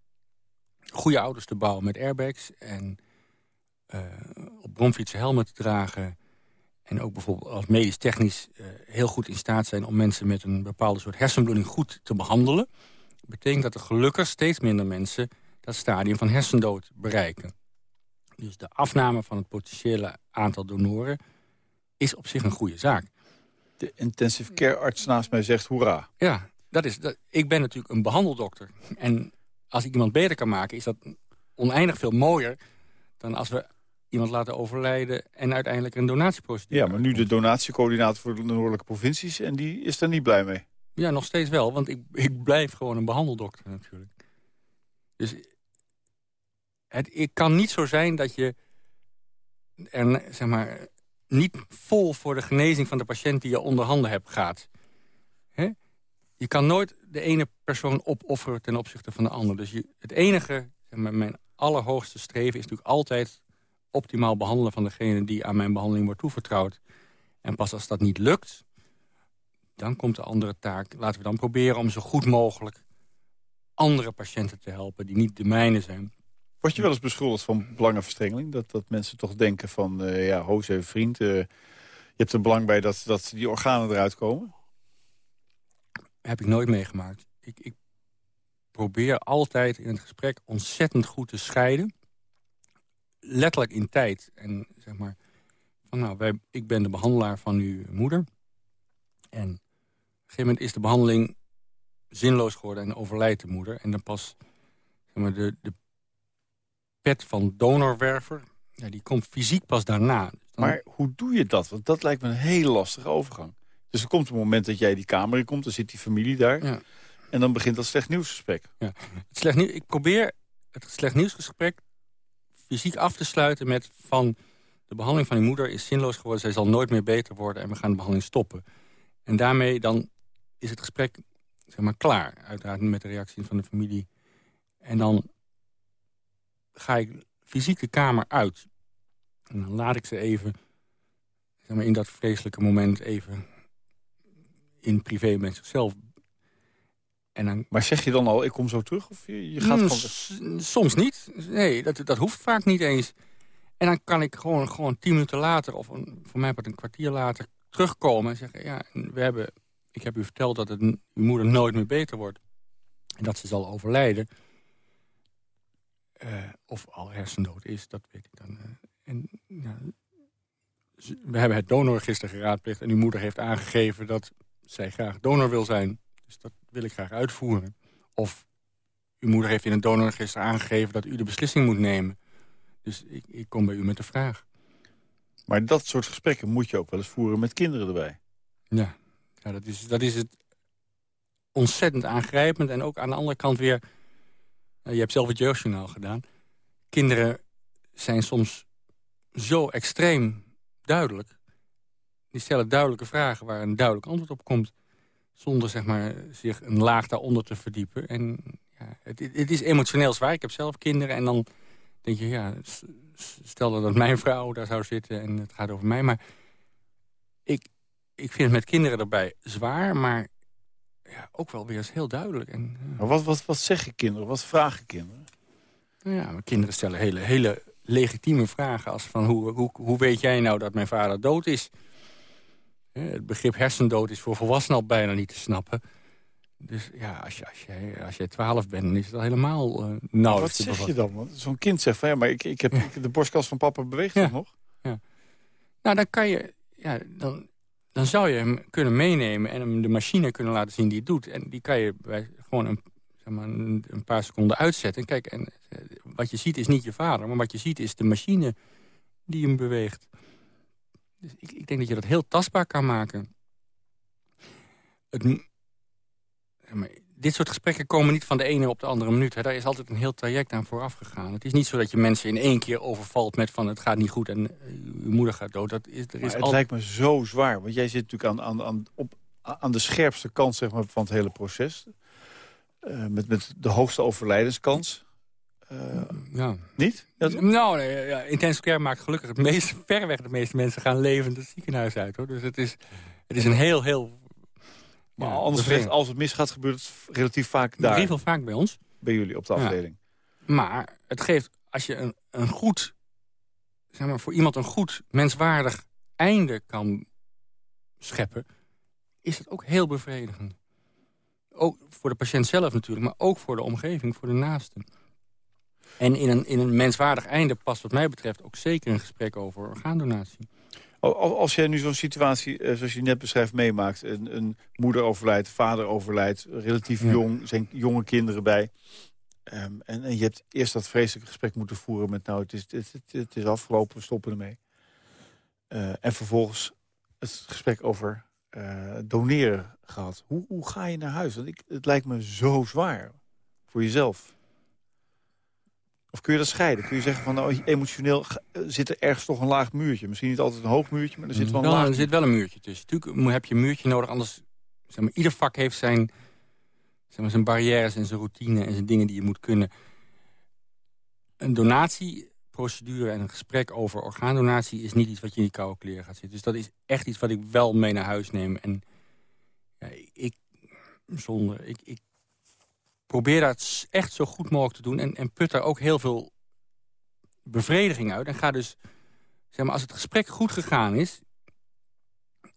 Speaker 4: goede auto's te bouwen met airbags... en uh, op bromfietsen helmen te dragen... en ook bijvoorbeeld als medisch technisch uh, heel goed in staat zijn... om mensen met een bepaalde soort hersenbloeding goed te behandelen... betekent dat er gelukkig steeds minder mensen dat stadium van hersendood bereiken. Dus de afname van het potentiële aantal donoren is op zich een goede zaak.
Speaker 3: De intensive care arts naast mij zegt hoera.
Speaker 4: Ja, dat is, dat, ik ben natuurlijk een behandeldokter. En als ik iemand beter kan maken, is dat oneindig veel mooier... dan als we iemand laten overlijden en uiteindelijk een donatieprocedure.
Speaker 3: Ja, maar nu de donatiecoördinator voor de noordelijke provincies... en die is er niet blij mee.
Speaker 4: Ja, nog steeds wel, want ik, ik blijf gewoon een behandeldokter natuurlijk. Dus het, het kan niet zo zijn dat je er, zeg maar, niet vol voor de genezing van de patiënt die je onder handen hebt gaat. He? Je kan nooit de ene persoon opofferen ten opzichte van de ander. Dus je, het enige, zeg maar, mijn allerhoogste streven is natuurlijk altijd optimaal behandelen van degene die aan mijn behandeling wordt toevertrouwd. En pas als dat niet lukt, dan komt de andere taak. Laten we dan proberen om zo goed mogelijk andere patiënten te helpen die niet de mijne zijn.
Speaker 3: Word je wel eens beschuldigd van belangenverstrengeling? Dat, dat mensen toch denken van, uh, ja, Hoze, vriend... Uh, je hebt er belang bij dat, dat die organen eruit komen?
Speaker 4: Heb ik nooit meegemaakt. Ik, ik probeer altijd in het gesprek ontzettend goed te scheiden. Letterlijk in tijd. En zeg maar, van nou, wij, ik ben de behandelaar van uw moeder. En op een gegeven moment is de behandeling zinloos geworden en overlijdt de moeder. En dan pas zeg maar, de, de pet van donorwerver, ja, die komt fysiek pas daarna. Dus
Speaker 3: maar hoe doe je dat? Want dat lijkt me een hele lastige overgang. Dus er komt een moment dat jij die kamer in komt, dan zit die familie daar. Ja. En dan begint dat slecht nieuwsgesprek. Ja.
Speaker 4: Het slecht nieuws, ik probeer het slecht nieuwsgesprek fysiek af te sluiten met van... de behandeling van je moeder is zinloos geworden, zij zal nooit meer beter worden... en we gaan de behandeling stoppen. En daarmee dan is het gesprek zeg maar, klaar. Uiteraard met de reactie van de familie. En dan ga ik fysiek de kamer uit. En dan laat ik ze even, zeg maar, in dat vreselijke moment even in privé met zichzelf.
Speaker 3: En dan... Maar zeg je dan al, ik kom zo terug? Of je, je gaat
Speaker 4: mm, Soms niet. Nee, dat, dat hoeft vaak niet eens. En dan kan ik gewoon, gewoon tien minuten later, of een, voor mij wat een kwartier later, terugkomen en zeggen... ja, we hebben, ik heb u verteld dat het, uw moeder nooit meer beter wordt. En dat ze zal overlijden. Uh, of al hersendood is, dat weet ik dan. Uh, en, ja, we hebben het donorregister geraadpleegd... en uw moeder heeft aangegeven dat zij graag donor wil zijn. Dus dat wil ik graag uitvoeren. Of uw moeder heeft in het donorregister aangegeven... dat u de beslissing moet nemen. Dus ik, ik kom bij u met de vraag.
Speaker 3: Maar dat soort gesprekken moet je ook wel eens voeren met kinderen erbij.
Speaker 4: Ja, ja dat, is, dat is het ontzettend aangrijpend. En ook aan de andere kant weer je hebt zelf het jeugdjournaal gedaan. Kinderen zijn soms zo extreem duidelijk. Die stellen duidelijke vragen waar een duidelijk antwoord op komt. Zonder zeg maar, zich een laag daaronder te verdiepen. En ja, het, het is emotioneel zwaar. Ik heb zelf kinderen en dan denk je... ja, stel dat mijn vrouw daar zou zitten en het gaat over mij. Maar ik, ik vind het met kinderen erbij zwaar. Maar ja, ook wel weer eens heel duidelijk. En,
Speaker 3: Maar wat, wat, wat zeggen kinderen? Wat vragen kinderen?
Speaker 4: Nou ja, kinderen stellen hele, hele legitieme vragen. Als van hoe, hoe, hoe weet jij nou dat mijn vader dood is? Het begrip hersendood is voor volwassenen al bijna niet te snappen. Dus ja, als, je, als, jij, als jij twaalf bent, dan is het al helemaal uh, nauwelijks
Speaker 3: Wat zeg je dan? Zo'n kind zegt van, ja, maar ik, ik heb de borstkas van papa beweegt ja. nog? Ja.
Speaker 4: Nou, dan kan je... Ja, dan, dan zou je hem kunnen meenemen en hem de machine kunnen laten zien die het doet. En die kan je bij gewoon een, zeg maar, een paar seconden uitzetten. En kijk, en, eh, wat je ziet is niet je vader, maar wat je ziet is de machine die hem beweegt. Dus ik, ik denk dat je dat heel tastbaar kan maken. Het, dit soort gesprekken komen niet van de ene op de andere minuut. Hè. Daar is altijd een heel traject aan vooraf gegaan. Het is niet zo dat je mensen in één keer overvalt met van het gaat niet goed en uh, je moeder gaat dood. Dat is, er is
Speaker 3: het lijkt me zo zwaar, want jij zit natuurlijk aan, aan, aan, op, aan de scherpste kant zeg maar, van het hele proces. Uh, met, met de hoogste overlijdenskans. Uh, ja. Niet?
Speaker 4: nou, nee, ja, intensive care maakt gelukkig het meest, verreweg de meeste mensen gaan levend het ziekenhuis uit. Hoor. Dus het is, het is een heel, heel
Speaker 3: maar ja, anders als het misgaat, gebeurt het relatief vaak daar.
Speaker 4: Heel vaak bij ons.
Speaker 3: Bij jullie op de afdeling.
Speaker 4: Maar het geeft, als je een, een goed, zeg maar, voor iemand een goed, menswaardig einde kan scheppen, is het ook heel bevredigend. Ook voor de patiënt zelf natuurlijk, maar ook voor de omgeving, voor de naasten. En in een, in een menswaardig einde past wat mij betreft ook zeker een gesprek over orgaandonatie.
Speaker 3: Als jij nu zo'n situatie, eh, zoals je net beschrijft, meemaakt... Een, een moeder overlijdt, vader overlijdt, relatief jong, zijn jonge kinderen bij... Um, en, en, je hebt eerst dat vreselijke gesprek moeten voeren met... nou, het is, het, het, het is afgelopen, we stoppen ermee. Uh, en vervolgens het gesprek over uh, doneren gehad. Hoe, hoe ga je naar huis? Want ik, het lijkt me zo zwaar voor jezelf. Of kun je dat scheiden? Kun je zeggen van nou, emotioneel zit er ergens toch een laag muurtje? Misschien niet altijd een hoog muurtje, maar er zit wel een laag
Speaker 4: Er zit wel een muurtje tussen. Natuurlijk heb je een muurtje nodig, anders... Zeg maar, ieder vak heeft zijn, zeg maar, zijn barrières en zijn routine en zijn dingen die je moet kunnen. Een donatieprocedure en een gesprek over orgaandonatie... is niet iets wat je in die koude kleren gaat zitten. Dus dat is echt iets wat ik wel mee naar huis neem. En ja, ik, zonder, ik, ik probeer dat echt zo goed mogelijk te doen. En, en put daar ook heel veel bevrediging uit. En ga dus, zeg maar, als het gesprek goed gegaan is...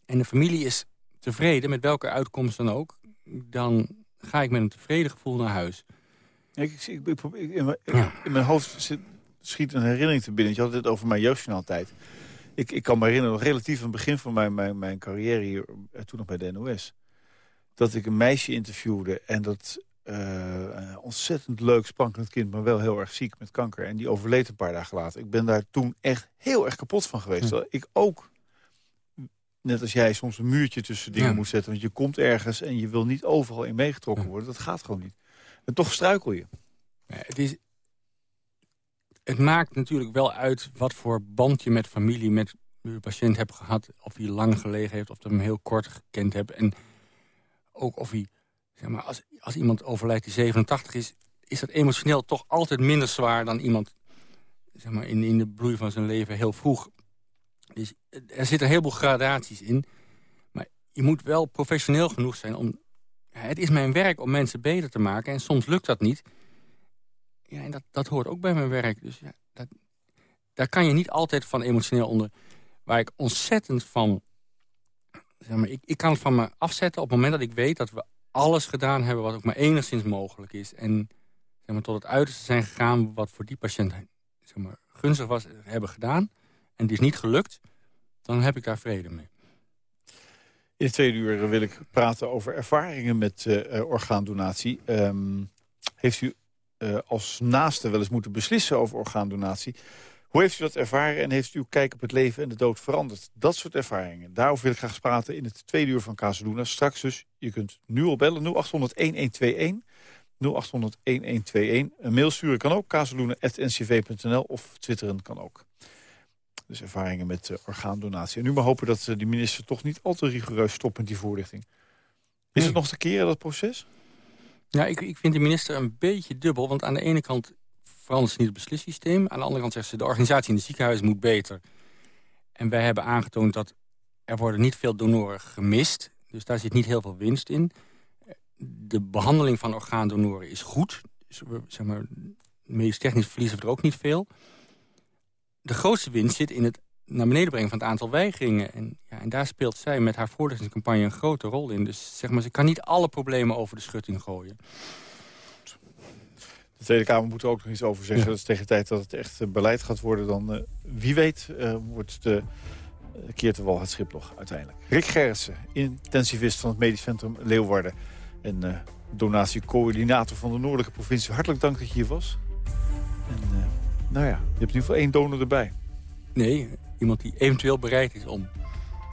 Speaker 4: en de familie is tevreden, met welke uitkomst dan ook... dan ga ik met een tevreden gevoel naar huis.
Speaker 3: Ik, ik, ik, in, mijn, in, mijn, hoofd zit, schiet een herinnering te binnen. Je had het over mijn jeugdjournaaltijd. Ik, ik kan me herinneren, relatief aan het begin van mijn, mijn, mijn carrière hier... Eh, toen nog bij de NOS... dat ik een meisje interviewde en dat uh, ontzettend leuk, sprankelend kind, maar wel heel erg ziek met kanker. En die overleed een paar dagen later. Ik ben daar toen echt heel erg kapot van geweest. Hm. Ik ook, net als jij, soms een muurtje tussen dingen moet zetten. Want je komt ergens en je wil niet overal in meegetrokken worden. Dat gaat gewoon niet. En toch struikel je.
Speaker 4: Ja, het, is, het maakt natuurlijk wel uit wat voor band je met familie, met je patiënt hebt gehad. Of hij lang gelegen heeft, of hij hem heel kort gekend hebt. En ook of hij Zeg maar, als, iemand overlijdt die 87 is... is dat emotioneel toch altijd minder zwaar dan iemand zeg maar, in, in de bloei van zijn leven heel vroeg. Dus er zitten een heleboel gradaties in. Maar je moet wel professioneel genoeg zijn om... Het is mijn werk om mensen beter te maken. En soms lukt dat niet. Ja, en dat, dat hoort ook bij mijn werk. Dus ja, dat, daar kan je niet altijd van emotioneel onder... Waar ik ontzettend van... Zeg maar, ik, ik kan het van me afzetten op het moment dat ik weet... dat we alles gedaan hebben wat ook maar enigszins mogelijk is. En zeg maar, tot het uiterste zijn gegaan wat voor die patiënt zeg maar, gunstig was, hebben gedaan. En het is niet gelukt, dan heb ik daar vrede mee.
Speaker 3: In de tweede uur wil ik praten over ervaringen met uh, orgaandonatie. Um, heeft u uh, als naaste wel eens moeten beslissen over orgaandonatie? Hoe heeft u dat ervaren en heeft u uw kijk op het leven en de dood veranderd? Dat soort ervaringen. Daarover wil ik graag praten in het tweede uur van Casaluna. Straks dus, je kunt nu al bellen, 0800-1121. 0800-1121. Een mail sturen kan ook, casaluna.ncv.nl of twitteren kan ook. Dus ervaringen met uh, orgaandonatie. En nu maar hopen dat uh, die minister toch niet al te rigoureus stopt met die voorlichting. Is het nog te keren, dat proces?
Speaker 4: Ja, ik, ik vind de minister een beetje dubbel. Want aan de ene kant verandert ze niet het beslissysteem. Aan de andere kant zegt ze, de organisatie in de ziekenhuis moet beter. En wij hebben aangetoond dat er worden niet veel donoren gemist. Dus daar zit niet heel veel winst in. De behandeling van orgaandonoren is goed. Dus zeg maar, medisch technisch verliezen we er ook niet veel. De grootste winst zit in het naar beneden brengen van het aantal weigeringen. En, ja, en daar speelt zij met haar voorlichtingscampagne een grote rol in. Dus zeg maar, ze kan niet alle problemen over de schutting gooien.
Speaker 3: De Tweede Kamer moet er ook nog iets over zeggen. Dat is tegen de tijd dat het echt eh, beleid gaat worden. Dan, uh, wie weet, uh, wordt de, keert er wel het schip nog uiteindelijk. Rick Gerritsen, intensivist van het Medisch Centrum Leeuwarden. En donatiecoördinator van de Noordelijke Provincie. Hartelijk dank dat je hier was. En nou ja, je hebt in ieder geval één donor erbij.
Speaker 4: Nee, iemand die eventueel bereid is om.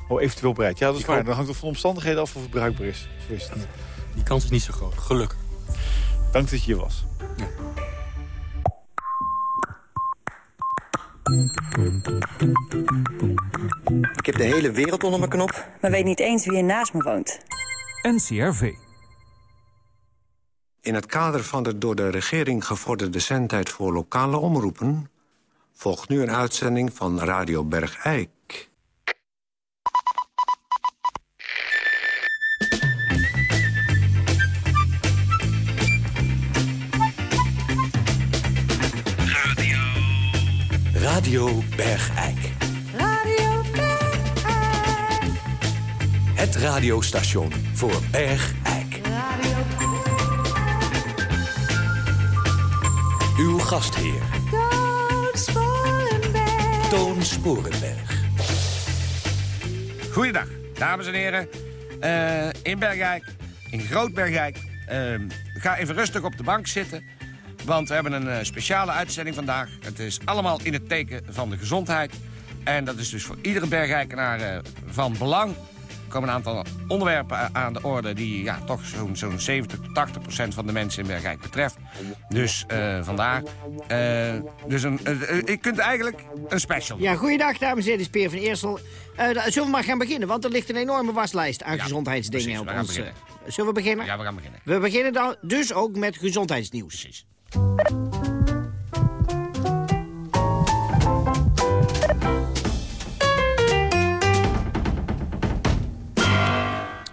Speaker 3: Oh, eventueel bereid. Ja, dat is waar. Dan hangt het van omstandigheden af of het bruikbaar is. Zo is het.
Speaker 4: Die kans is niet zo groot, gelukkig.
Speaker 3: Dank dat je hier was.
Speaker 7: Ik heb de hele wereld onder mijn knop.
Speaker 8: maar weet niet eens wie er naast me woont.
Speaker 9: NCRV.
Speaker 10: In het kader van de door de regering gevorderde zendtijd voor lokale omroepen... volgt nu een uitzending van Radio Bergijk.
Speaker 11: Radio Bergijk.
Speaker 12: Radio
Speaker 11: Het radiostation voor Bergijk.
Speaker 12: Radio
Speaker 11: Uw gastheer,
Speaker 12: Toon Sporenberg.
Speaker 11: Toon Sporenberg.
Speaker 13: Goeiedag, dames en heren. Eh, in Bergijk, in Groot Bergijk. Eh, ga even rustig op de bank zitten. Want we hebben een eh, speciale uitzending vandaag. Het is allemaal in het teken van de gezondheid. En dat is dus voor iedere Bergijkenaar eh, van belang. Er komen een aantal onderwerpen a- aan de orde... die ja, toch zo'n zo'n 70 tot 80 procent van de mensen in Bergijk betreft. Dus eh, vandaar. Eh, dus een, eh, eh, je kunt eigenlijk een special doen.
Speaker 14: Ja, goeiedag dames en heren, Speer van Eersel. Eh, zullen we maar gaan beginnen, want er ligt een enorme waslijst aan
Speaker 13: Ja,
Speaker 14: gezondheidsdingen
Speaker 13: precies,
Speaker 14: op ons. eh. zullen we beginnen?
Speaker 13: Ja, we gaan beginnen.
Speaker 14: We beginnen dan dus ook met gezondheidsnieuws.
Speaker 13: Precies.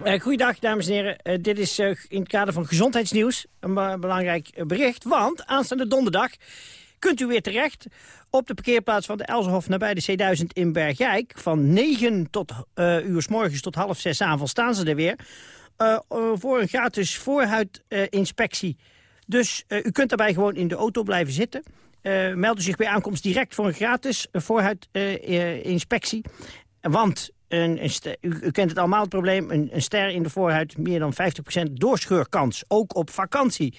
Speaker 14: Eh goeiedag dames en heren, Eh, dit is eh, in het kader van gezondheidsnieuws een be- belangrijk bericht. Want aanstaande donderdag kunt u weer terecht op de parkeerplaats van de Elsenhof nabij de C1000 in Bergijk. Van 9 tot, uur s morgens tot half 6 avonds staan ze er weer. voor een gratis voorhuidinspectie. Dus eh, u kunt daarbij gewoon in de auto blijven zitten. Eh meld u zich bij aankomst direct voor een gratis eh, voorhuidinspectie. Want een, een u kent het allemaal het probleem, een, een ster in de voorhuid... meer dan 50% doorscheurkans, ook op vakantie.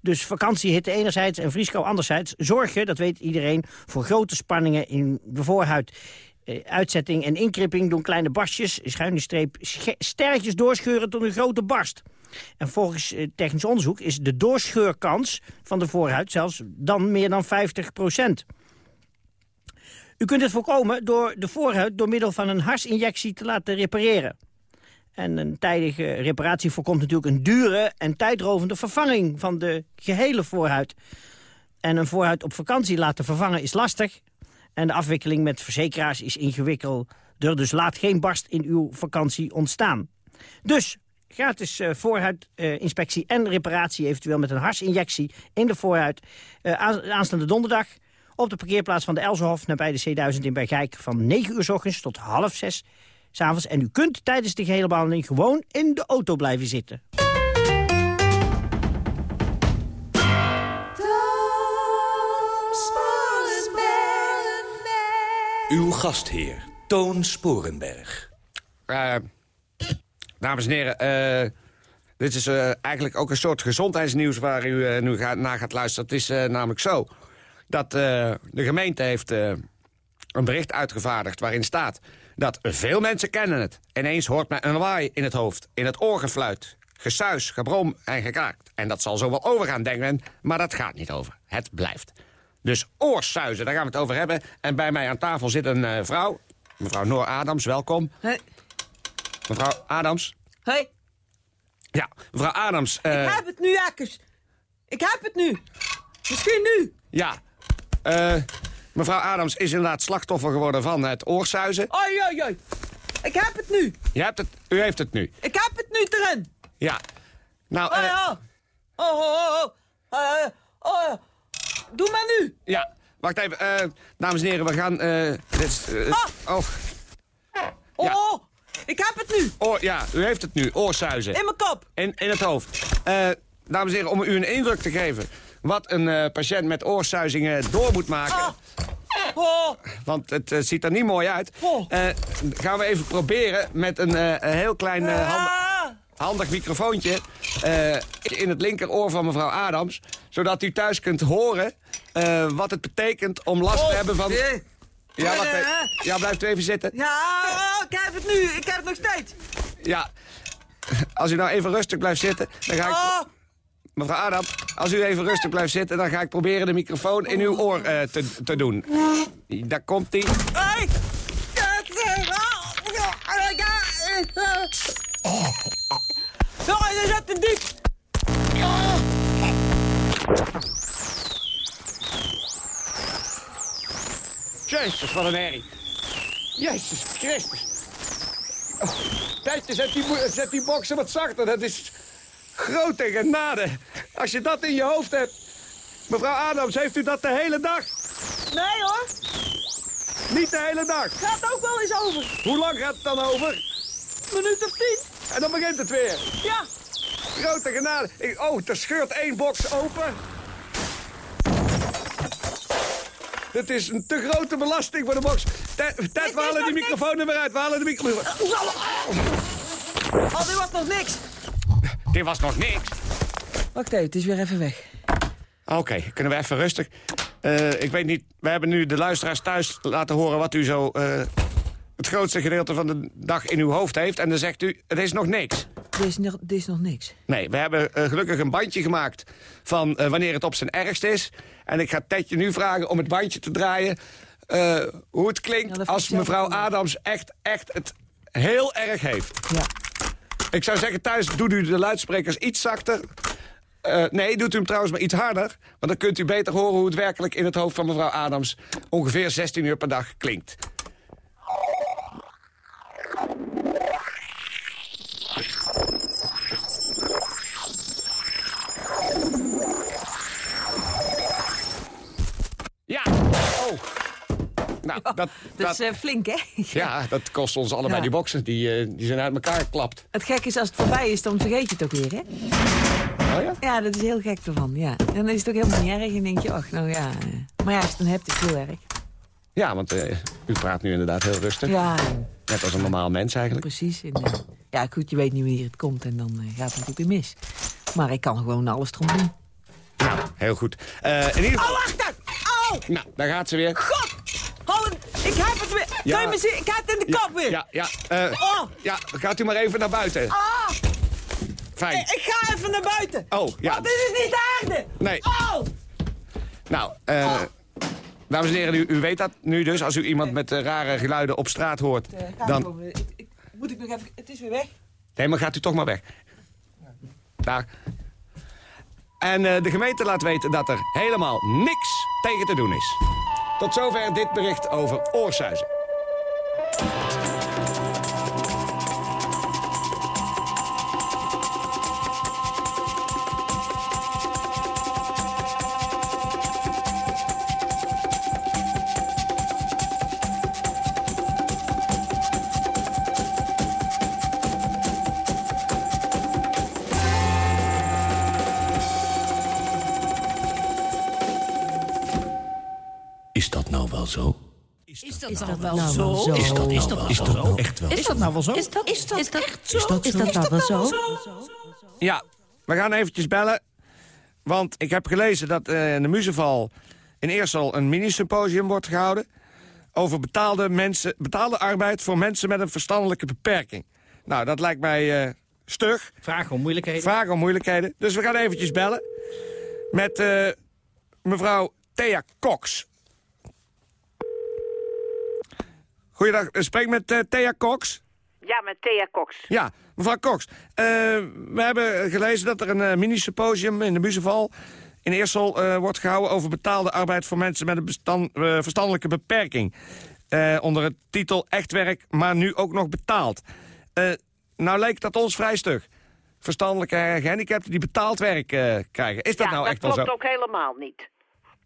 Speaker 14: Dus vakantiehitte enerzijds en vrieskou anderzijds... zorgen, dat weet iedereen, voor grote spanningen in de voorhuid. Eh, uitzetting en inkripping doen kleine barstjes, schuine streep... sterretjes doorscheuren tot een grote barst. En volgens eh, technisch onderzoek is de doorscheurkans van de voorhuid... zelfs dan meer dan 50% u kunt het voorkomen door de voorhuid door middel van een harsinjectie te laten repareren. En een tijdige reparatie voorkomt natuurlijk een dure en tijdrovende vervanging van de gehele voorhuid. En een voorhuid op vakantie laten vervangen is lastig. En de afwikkeling met verzekeraars is ingewikkelder. Dus laat geen barst in uw vakantie ontstaan. Dus gratis eh, voorhuidinspectie en reparatie, eventueel met een harsinjectie in de voorhuid. eh, aan- aanstaande donderdag op de parkeerplaats van de Elsenhof nabij de C1000 in Bergijk van 9 uur s ochtends tot half 6 s avonds. En u kunt tijdens de gehele behandeling gewoon in de auto blijven zitten.
Speaker 11: Uw gastheer, Toon Sporenberg.
Speaker 13: Eh, dames en heren, eh, dit is eh, eigenlijk ook een soort gezondheidsnieuws waar u nu gaat, naar gaat luisteren. Het is namelijk zo dat de gemeente heeft een bericht uitgevaardigd waarin staat dat veel mensen kennen het. Ineens hoort men een lawaai in het hoofd, in het oorgefluit, gesuis, gebrom en gekraakt. En dat zal zo wel overgaan, denkt men, maar dat gaat niet over. Het blijft. Dus oorsuizen, daar gaan we het over hebben. En bij mij aan tafel zit een eh, vrouw, mevrouw Noor Adams, welkom.
Speaker 6: Hey.
Speaker 13: Mevrouw Adams.
Speaker 6: Hey,
Speaker 13: Ja, mevrouw Adams. eh,
Speaker 6: ik heb het nu, Akkers. Ik heb het nu. Misschien nu.
Speaker 13: Ja, eh, mevrouw Adams is inderdaad slachtoffer geworden van het oorsuizen.
Speaker 6: Oi, oi, oi. Ik heb het nu.
Speaker 13: Je hebt het, u heeft het nu.
Speaker 6: Ik heb het nu erin.
Speaker 13: Ja. Nou,
Speaker 6: Oh,
Speaker 13: eh,
Speaker 6: ja. Oh, oh, oh, oh. Eh, oh, ja. Doe maar nu.
Speaker 13: ja. Wacht even, eh, dames en heren, we gaan... eh, dit is, eh,
Speaker 6: Ah.
Speaker 13: Oh,
Speaker 6: Oh,
Speaker 13: Ja.
Speaker 6: oh. ik heb het nu.
Speaker 13: oor, ja, u heeft het nu, oorsuizen.
Speaker 6: In mijn kop.
Speaker 13: In, in het hoofd. Dames en heren, om u een indruk te geven... wat een patiënt met oorsuizingen door moet maken...
Speaker 6: Ah. Oh,
Speaker 13: want het ziet er niet mooi uit...
Speaker 6: Oh.
Speaker 13: gaan we even proberen met een, heel klein... eh, hand-
Speaker 6: ah.
Speaker 13: Handig microfoontje eh, in het linkeroor van mevrouw Adams. Zodat u thuis kunt horen eh, wat het betekent om last te
Speaker 6: Oh,
Speaker 13: hebben van...
Speaker 6: eh.
Speaker 13: Ja, wacht even. Ja, blijft u even zitten.
Speaker 6: Ja, oh, ik heb het nu. Ik heb het nog steeds.
Speaker 13: Ja, als u nou even rustig blijft zitten, dan ga ik...
Speaker 6: Oh,
Speaker 13: Mevrouw Adam, als u even rustig blijft zitten... dan ga ik proberen de microfoon in uw oor eh, te, te doen. Daar komt hij.
Speaker 6: oh, eh, oh. Oh, je zet te diep.
Speaker 13: Jezus, wat een herrie. Jezus Christus. Oh, Tijdje, zet die, zet die boksen wat zachter. Dat is grote genade. Als je dat in je hoofd hebt. Mevrouw Adams, heeft u dat de hele dag?
Speaker 6: Nee hoor,
Speaker 13: Niet de hele dag.
Speaker 6: gaat ook wel eens over.
Speaker 13: Hoe lang gaat het dan over?
Speaker 6: Minuut of tien.
Speaker 13: En dan begint het weer.
Speaker 6: Ja,
Speaker 13: Grote genade. Ik- oh, er scheurt één box open. Dit is een te grote belasting voor de box. Ted, Ted, we halen die microfoon er weer uit. We halen de microfoon.
Speaker 6: oh, dit was nog niks.
Speaker 13: Dit was nog niks.
Speaker 6: Wacht even, het is weer even weg.
Speaker 13: Oké, kunnen we even rustig. Eh, ik weet niet, we hebben nu de luisteraars thuis laten horen... wat u zo eh, het grootste gedeelte van de dag in uw hoofd heeft. En dan zegt u, het is nog niks.
Speaker 6: Dit is nog, is nog niks.
Speaker 13: Nee, we hebben eh, gelukkig een bandje gemaakt van eh, wanneer het op zijn ergst is. En ik ga Tetje nu vragen om het bandje te draaien... eh, hoe het klinkt als mevrouw. Adams echt, echt het heel erg heeft.
Speaker 6: Ja.
Speaker 13: Ik zou zeggen, thuis doet u de luidsprekers iets zachter. Nee, doet u hem trouwens maar iets harder. Want dan kunt u beter horen hoe het werkelijk in het hoofd van mevrouw Adams... ongeveer 16 uur per dag klinkt. Ja, oh. Nou, dat,
Speaker 6: Dat is eh, flink, hè?
Speaker 13: ja, dat kost ons allebei
Speaker 6: Ja.
Speaker 13: die boxen. Die, eh, die zijn uit elkaar geklapt.
Speaker 6: Het gek is, als het voorbij is, dan vergeet je het ook weer, hè?
Speaker 13: Oh ja?
Speaker 6: Ja, dat is heel gek ervan, ja. En dan is het ook helemaal niet erg en denk je, ach, nou ja. eh. Maar ja, als je het dan hebt, is het heel erg.
Speaker 13: Ja, want eh, u praat nu inderdaad heel rustig.
Speaker 6: Ja,
Speaker 13: Net als een normaal mens eigenlijk.
Speaker 6: precies. En, eh, ja, goed, je weet niet wanneer het komt en dan eh, gaat het natuurlijk weer mis. Maar ik kan gewoon alles erom doen.
Speaker 13: Nou, heel goed. In ieder
Speaker 6: Oh,
Speaker 13: geval...
Speaker 6: wacht dan! Oh,
Speaker 13: Nou, daar gaat ze weer.
Speaker 6: god! Holland, ik heb het weer!
Speaker 13: Ja.
Speaker 6: Kun je me zien? Ik heb het in de kop weer!
Speaker 13: Ja, ja, eh,
Speaker 6: Oh,
Speaker 13: ja, gaat u maar even naar buiten.
Speaker 6: ah!
Speaker 13: Fijn.
Speaker 6: Ik ga even naar buiten!
Speaker 13: Oh, ja.
Speaker 6: Want dit is niet de aarde!
Speaker 13: Nee.
Speaker 6: Oh!
Speaker 13: Nou, eh, dames en heren, u, u weet dat nu dus. Als u iemand met eh, rare geluiden op straat hoort,
Speaker 6: Eh, ga
Speaker 13: dan...
Speaker 6: eh, ik, ik- moet ik nog even... Het is weer weg.
Speaker 13: Nee, maar gaat u toch maar weg. Daar. En eh, de gemeente laat weten dat er helemaal niks tegen te doen is. Tot zover dit bericht over Oorsuizen.
Speaker 11: Nou wel
Speaker 9: nou zo?
Speaker 6: wel zo?
Speaker 11: Is dat
Speaker 9: Is
Speaker 11: nou
Speaker 9: dat
Speaker 11: wel
Speaker 9: nou?
Speaker 11: Echt wel?
Speaker 9: Is dat nou wel zo?
Speaker 14: Is dat,
Speaker 9: Is dat
Speaker 14: is dat
Speaker 9: echt
Speaker 14: zo? Is dat, is dat nou wel zo?
Speaker 13: Ja, we gaan eventjes bellen. Want ik heb gelezen dat eh, in de Muzeval in Eersel een mini-symposium wordt gehouden... over betaalde, mensen, betaalde arbeid voor mensen met een verstandelijke beperking. Nou, dat lijkt mij eh, stug.
Speaker 14: Vragen om moeilijkheden.
Speaker 13: Vragen om moeilijkheden. Dus we gaan eventjes bellen met eh, mevrouw Thea Cox. Goeiedag, ik spreek met eh, Thea Cox.
Speaker 15: Ja, met Thea Cox.
Speaker 13: Ja, mevrouw Cox. eh, we hebben gelezen dat er een eh, mini-symposium in de Muzeval in Eersel eh, wordt gehouden over betaalde arbeid voor mensen met een bestand, eh, verstandelijke beperking. Eh, onder het titel Echt werk, maar nu ook nog betaald. Eh, nou lijkt dat ons vrij stug. Verstandelijke gehandicapten die betaald werk eh, krijgen. Is dat
Speaker 15: ja,
Speaker 13: nou
Speaker 15: dat
Speaker 13: echt wel
Speaker 15: klopt
Speaker 13: zo?
Speaker 15: ook helemaal niet.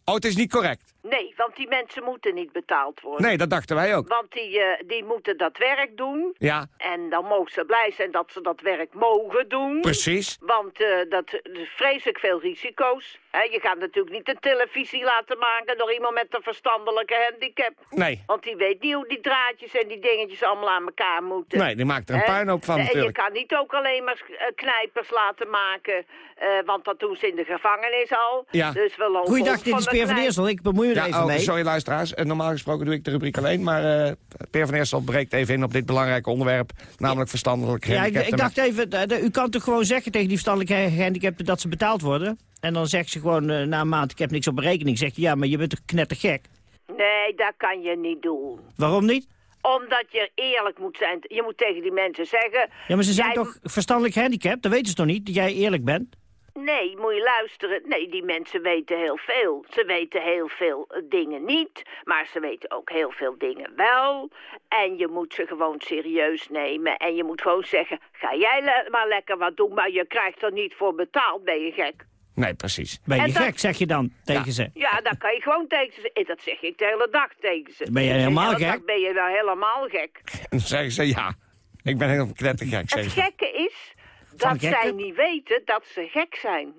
Speaker 13: Oh, het is niet correct.
Speaker 15: Nee, want die mensen moeten niet betaald worden.
Speaker 13: Nee, dat dachten wij ook.
Speaker 15: Want die, eh, die moeten dat werk doen.
Speaker 13: Ja,
Speaker 15: En dan mogen ze blij zijn dat ze dat werk mogen doen.
Speaker 13: precies.
Speaker 15: Want eh, dat vreselijk veel risico's. Je gaat natuurlijk niet een televisie laten maken door iemand met een verstandelijke handicap.
Speaker 13: Nee.
Speaker 15: Want die weet niet hoe die draadjes en die dingetjes allemaal aan elkaar moeten.
Speaker 13: Nee, die maakt er een puinhoop van
Speaker 15: En
Speaker 13: natuurlijk.
Speaker 15: je kan niet ook alleen maar eh, knijpers laten maken. eh, want dat doen ze in de gevangenis al.
Speaker 13: Ja.
Speaker 15: Dus we lopen
Speaker 14: Goeiedag, dit is
Speaker 15: de
Speaker 14: Peer van Eersel. Ik bemoei me er
Speaker 13: ja,
Speaker 14: even
Speaker 13: oh,
Speaker 14: mee.
Speaker 13: Sorry luisteraars, Eh, normaal gesproken doe ik de rubriek alleen... maar eh Peer van Eersel breekt even in op dit belangrijke onderwerp... namelijk verstandelijk
Speaker 14: Ja, ik, dacht even, de- de- u kan toch gewoon zeggen tegen die verstandelijke gehandicapten dat ze betaald worden? En dan zegt ze gewoon eh, na een maand, ik heb niks op rekening. Zeg je, ja, maar je bent toch knettergek?
Speaker 15: Nee, dat kan je niet doen.
Speaker 14: Waarom niet?
Speaker 15: Omdat je eerlijk moet zijn. Je moet tegen die mensen zeggen...
Speaker 14: Ja, maar ze zijn
Speaker 15: jij-
Speaker 14: toch verstandelijk gehandicapt? Dat weten ze toch niet, dat jij eerlijk bent?
Speaker 15: Nee, moet je luisteren. Nee, die mensen weten heel veel. Ze weten heel veel eh, dingen niet, maar ze weten ook heel veel dingen wel. En je moet ze gewoon serieus nemen. En je moet gewoon zeggen, ga jij maar lekker wat doen, maar je krijgt er niet voor betaald, ben je gek.
Speaker 13: Nee, precies.
Speaker 14: Ben je
Speaker 15: dat-
Speaker 14: gek, zeg je dan tegen ze?
Speaker 15: Ja, dat kan je gewoon tegen ze zeggen. Dat zeg ik de hele dag tegen ze.
Speaker 14: Ben je helemaal
Speaker 15: de hele
Speaker 14: gek?
Speaker 15: dag Ben je nou helemaal gek?
Speaker 13: En dan zeggen ze ja. Ik ben heel knettergek,
Speaker 15: Het gekke is dat zij niet weten dat ze gek zijn.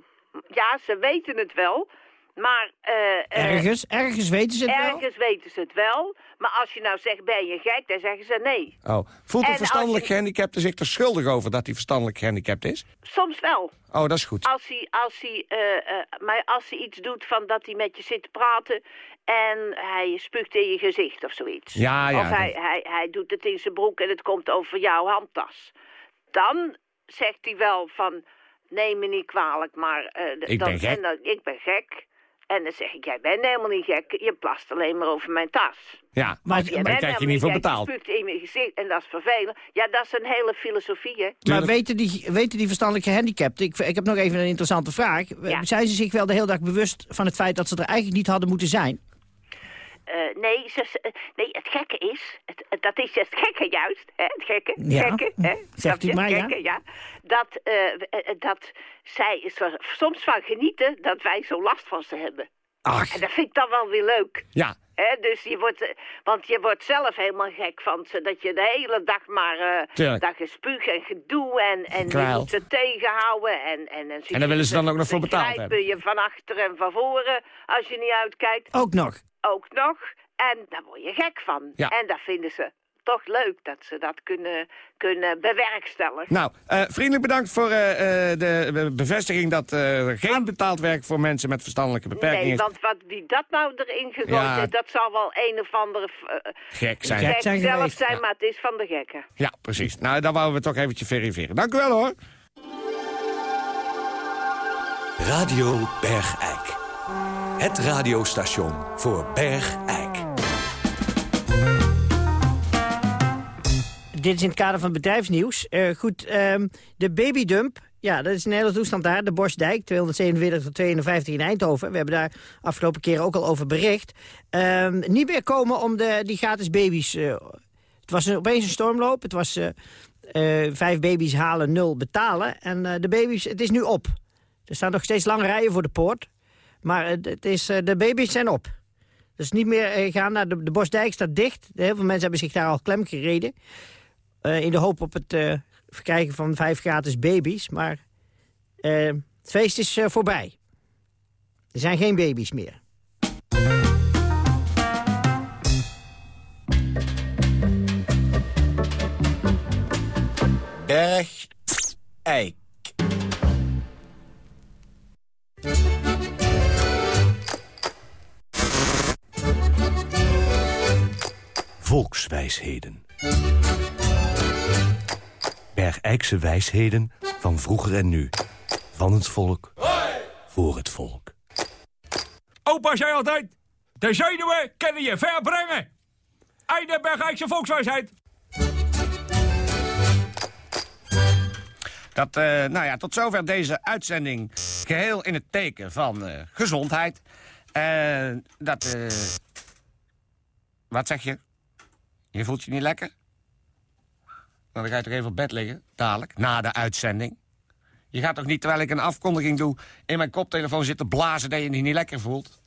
Speaker 15: Ja, ze weten het wel, maar... eh,
Speaker 14: Ergens, ergens weten ze het wel.
Speaker 15: Ergens weten ze het wel, maar als je nou zegt, ben je gek, dan zeggen ze nee.
Speaker 13: Oh. Voelt
Speaker 15: En
Speaker 13: een verstandelijk
Speaker 15: je-
Speaker 13: gehandicapte zich er schuldig over dat hij verstandelijk gehandicapt is?
Speaker 15: Soms wel.
Speaker 13: Oh, dat is goed.
Speaker 15: Als hij, als hij, eh, eh, maar als hij iets doet van dat hij met je zit te praten en hij spuugt in je gezicht of zoiets.
Speaker 13: Ja, ja,
Speaker 15: Of hij,
Speaker 13: dat-
Speaker 15: hij, hij doet het in zijn broek en het komt over jouw handtas. Dan zegt hij wel van, neem me niet kwalijk, maar... eh,
Speaker 13: Ik
Speaker 15: dan,
Speaker 13: ben gek.
Speaker 15: En dan, ik ben gek. En dan zeg ik, jij bent helemaal niet gek. Je plast alleen maar over mijn tas.
Speaker 13: Ja,
Speaker 14: Maar,
Speaker 15: jij
Speaker 13: daar krijg je niet voor betaald.
Speaker 15: Je spuugt in mijn gezicht en dat is vervelend. Ja, dat is een hele filosofie, hè.
Speaker 14: maar weten, die, weten die verstandelijke gehandicapten... Ik, ik heb nog even een interessante vraag. Zijn ze zich wel de hele dag bewust van het feit dat ze er eigenlijk niet hadden moeten zijn?
Speaker 15: Eh, nee, ze, ze- nee, het gekke is, het, dat is het gekke juist, hè, het gekke, het
Speaker 14: Ja,
Speaker 15: gekke, hè,
Speaker 14: zegt u maar, ja.
Speaker 15: gekke, ja. Dat, eh, eh, dat zij is er soms van genieten dat wij zo last van ze hebben.
Speaker 13: Ach.
Speaker 15: En dat vind ik dan wel weer leuk.
Speaker 13: Ja,
Speaker 15: Hè, dus je wordt, eh, want je wordt zelf helemaal gek van ze. Dat je de hele dag maar eh
Speaker 13: Tuurlijk.
Speaker 15: dat gespuug en gedoe en, en je
Speaker 13: Kwijl.
Speaker 15: moet ze tegenhouden. En, en, zie
Speaker 13: En dan willen ze dan ook nog voor betaald
Speaker 15: grijpen je van achter en van voren als je niet uitkijkt.
Speaker 14: Ook nog.
Speaker 15: Ook nog. En daar word je gek van.
Speaker 13: Ja.
Speaker 15: En dat vinden ze toch leuk dat ze dat kunnen, kunnen bewerkstelligen.
Speaker 13: Nou, eh, vriendelijk bedankt voor eh, eh, de be- bevestiging dat eh, er geen betaald werk voor mensen met verstandelijke beperkingen
Speaker 15: Nee,
Speaker 13: is.
Speaker 15: want wat, wie dat nou erin gegooid
Speaker 13: Ja.
Speaker 15: heeft, dat zal wel een of andere
Speaker 13: Gek zijn.
Speaker 14: Gek
Speaker 15: gek
Speaker 14: zijn
Speaker 15: zelf
Speaker 14: geweest,
Speaker 15: zijn,
Speaker 14: ja.
Speaker 15: maar het is van de gekken.
Speaker 13: Ja, precies. Nou, dan wouden we toch eventjes verifiëren. Dank u wel hoor.
Speaker 11: Radio Bergijk. Het radiostation voor Bergijk.
Speaker 14: Dit is in het kader van bedrijfsnieuws. Eh, goed, ehm, de babydump. Ja, dat is een hele toestand daar. De Bosdijk, 247 tot 250 in Eindhoven. We hebben daar afgelopen keren ook al over bericht. Ehm, niet meer komen om de, die gratis baby's... eh, het was een- opeens een stormloop. Het was eh, vijf baby's halen, nul betalen. En de baby's, het is nu op. Er staan nog steeds lange rijen voor de poort. Maar het, is, eh, de baby's zijn op. Dus niet meer eh, gaan naar de, de Bosdijk staat dicht. Heel veel mensen hebben zich daar al klem gereden. Eh, in de hoop op het verkrijgen van vijf gratis baby's. Maar het feest is voorbij. Er zijn geen baby's meer.
Speaker 3: Berg, eik.
Speaker 11: Volkswijsheden. Bergijkse wijsheden van vroeger en nu. Van het volk, voor het volk.
Speaker 9: Opa zei altijd, de zenuwen kunnen je ver brengen. Einde Bergijkse volkswijsheid.
Speaker 13: Dat, eh, nou ja, tot zover deze uitzending. Geheel in het teken van eh, gezondheid. Eh, dat, eh, wat zeg je? Je voelt je niet lekker? Nou, dan ga je toch even op bed liggen, dadelijk, na de uitzending. Je gaat toch niet, terwijl ik een afkondiging doe... in mijn koptelefoon zitten blazen dat je je niet lekker voelt?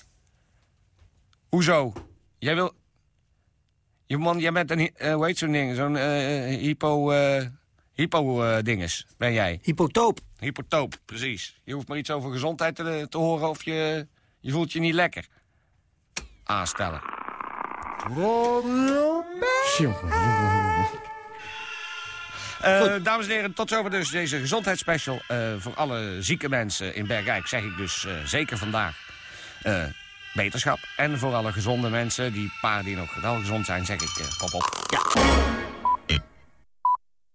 Speaker 13: Hoezo? Jij wil... Je man, jij bent een, eh, hoe heet zo'n ding? Zo'n eh, hypo... eh, Hypo-dinges, ben jij.
Speaker 14: Hypotoop.
Speaker 13: Hypotoop, precies. Je hoeft maar iets over gezondheid te, te horen of je, je voelt je niet lekker. Aanstellen. Eh, dames en heren, tot zover dus deze gezondheidsspecial. Eh, voor alle zieke mensen in Bergijk zeg ik dus eh, zeker vandaag... beterschap. En voor alle gezonde mensen, die paar die nog wel gezond zijn, zeg ik kop op. Ja.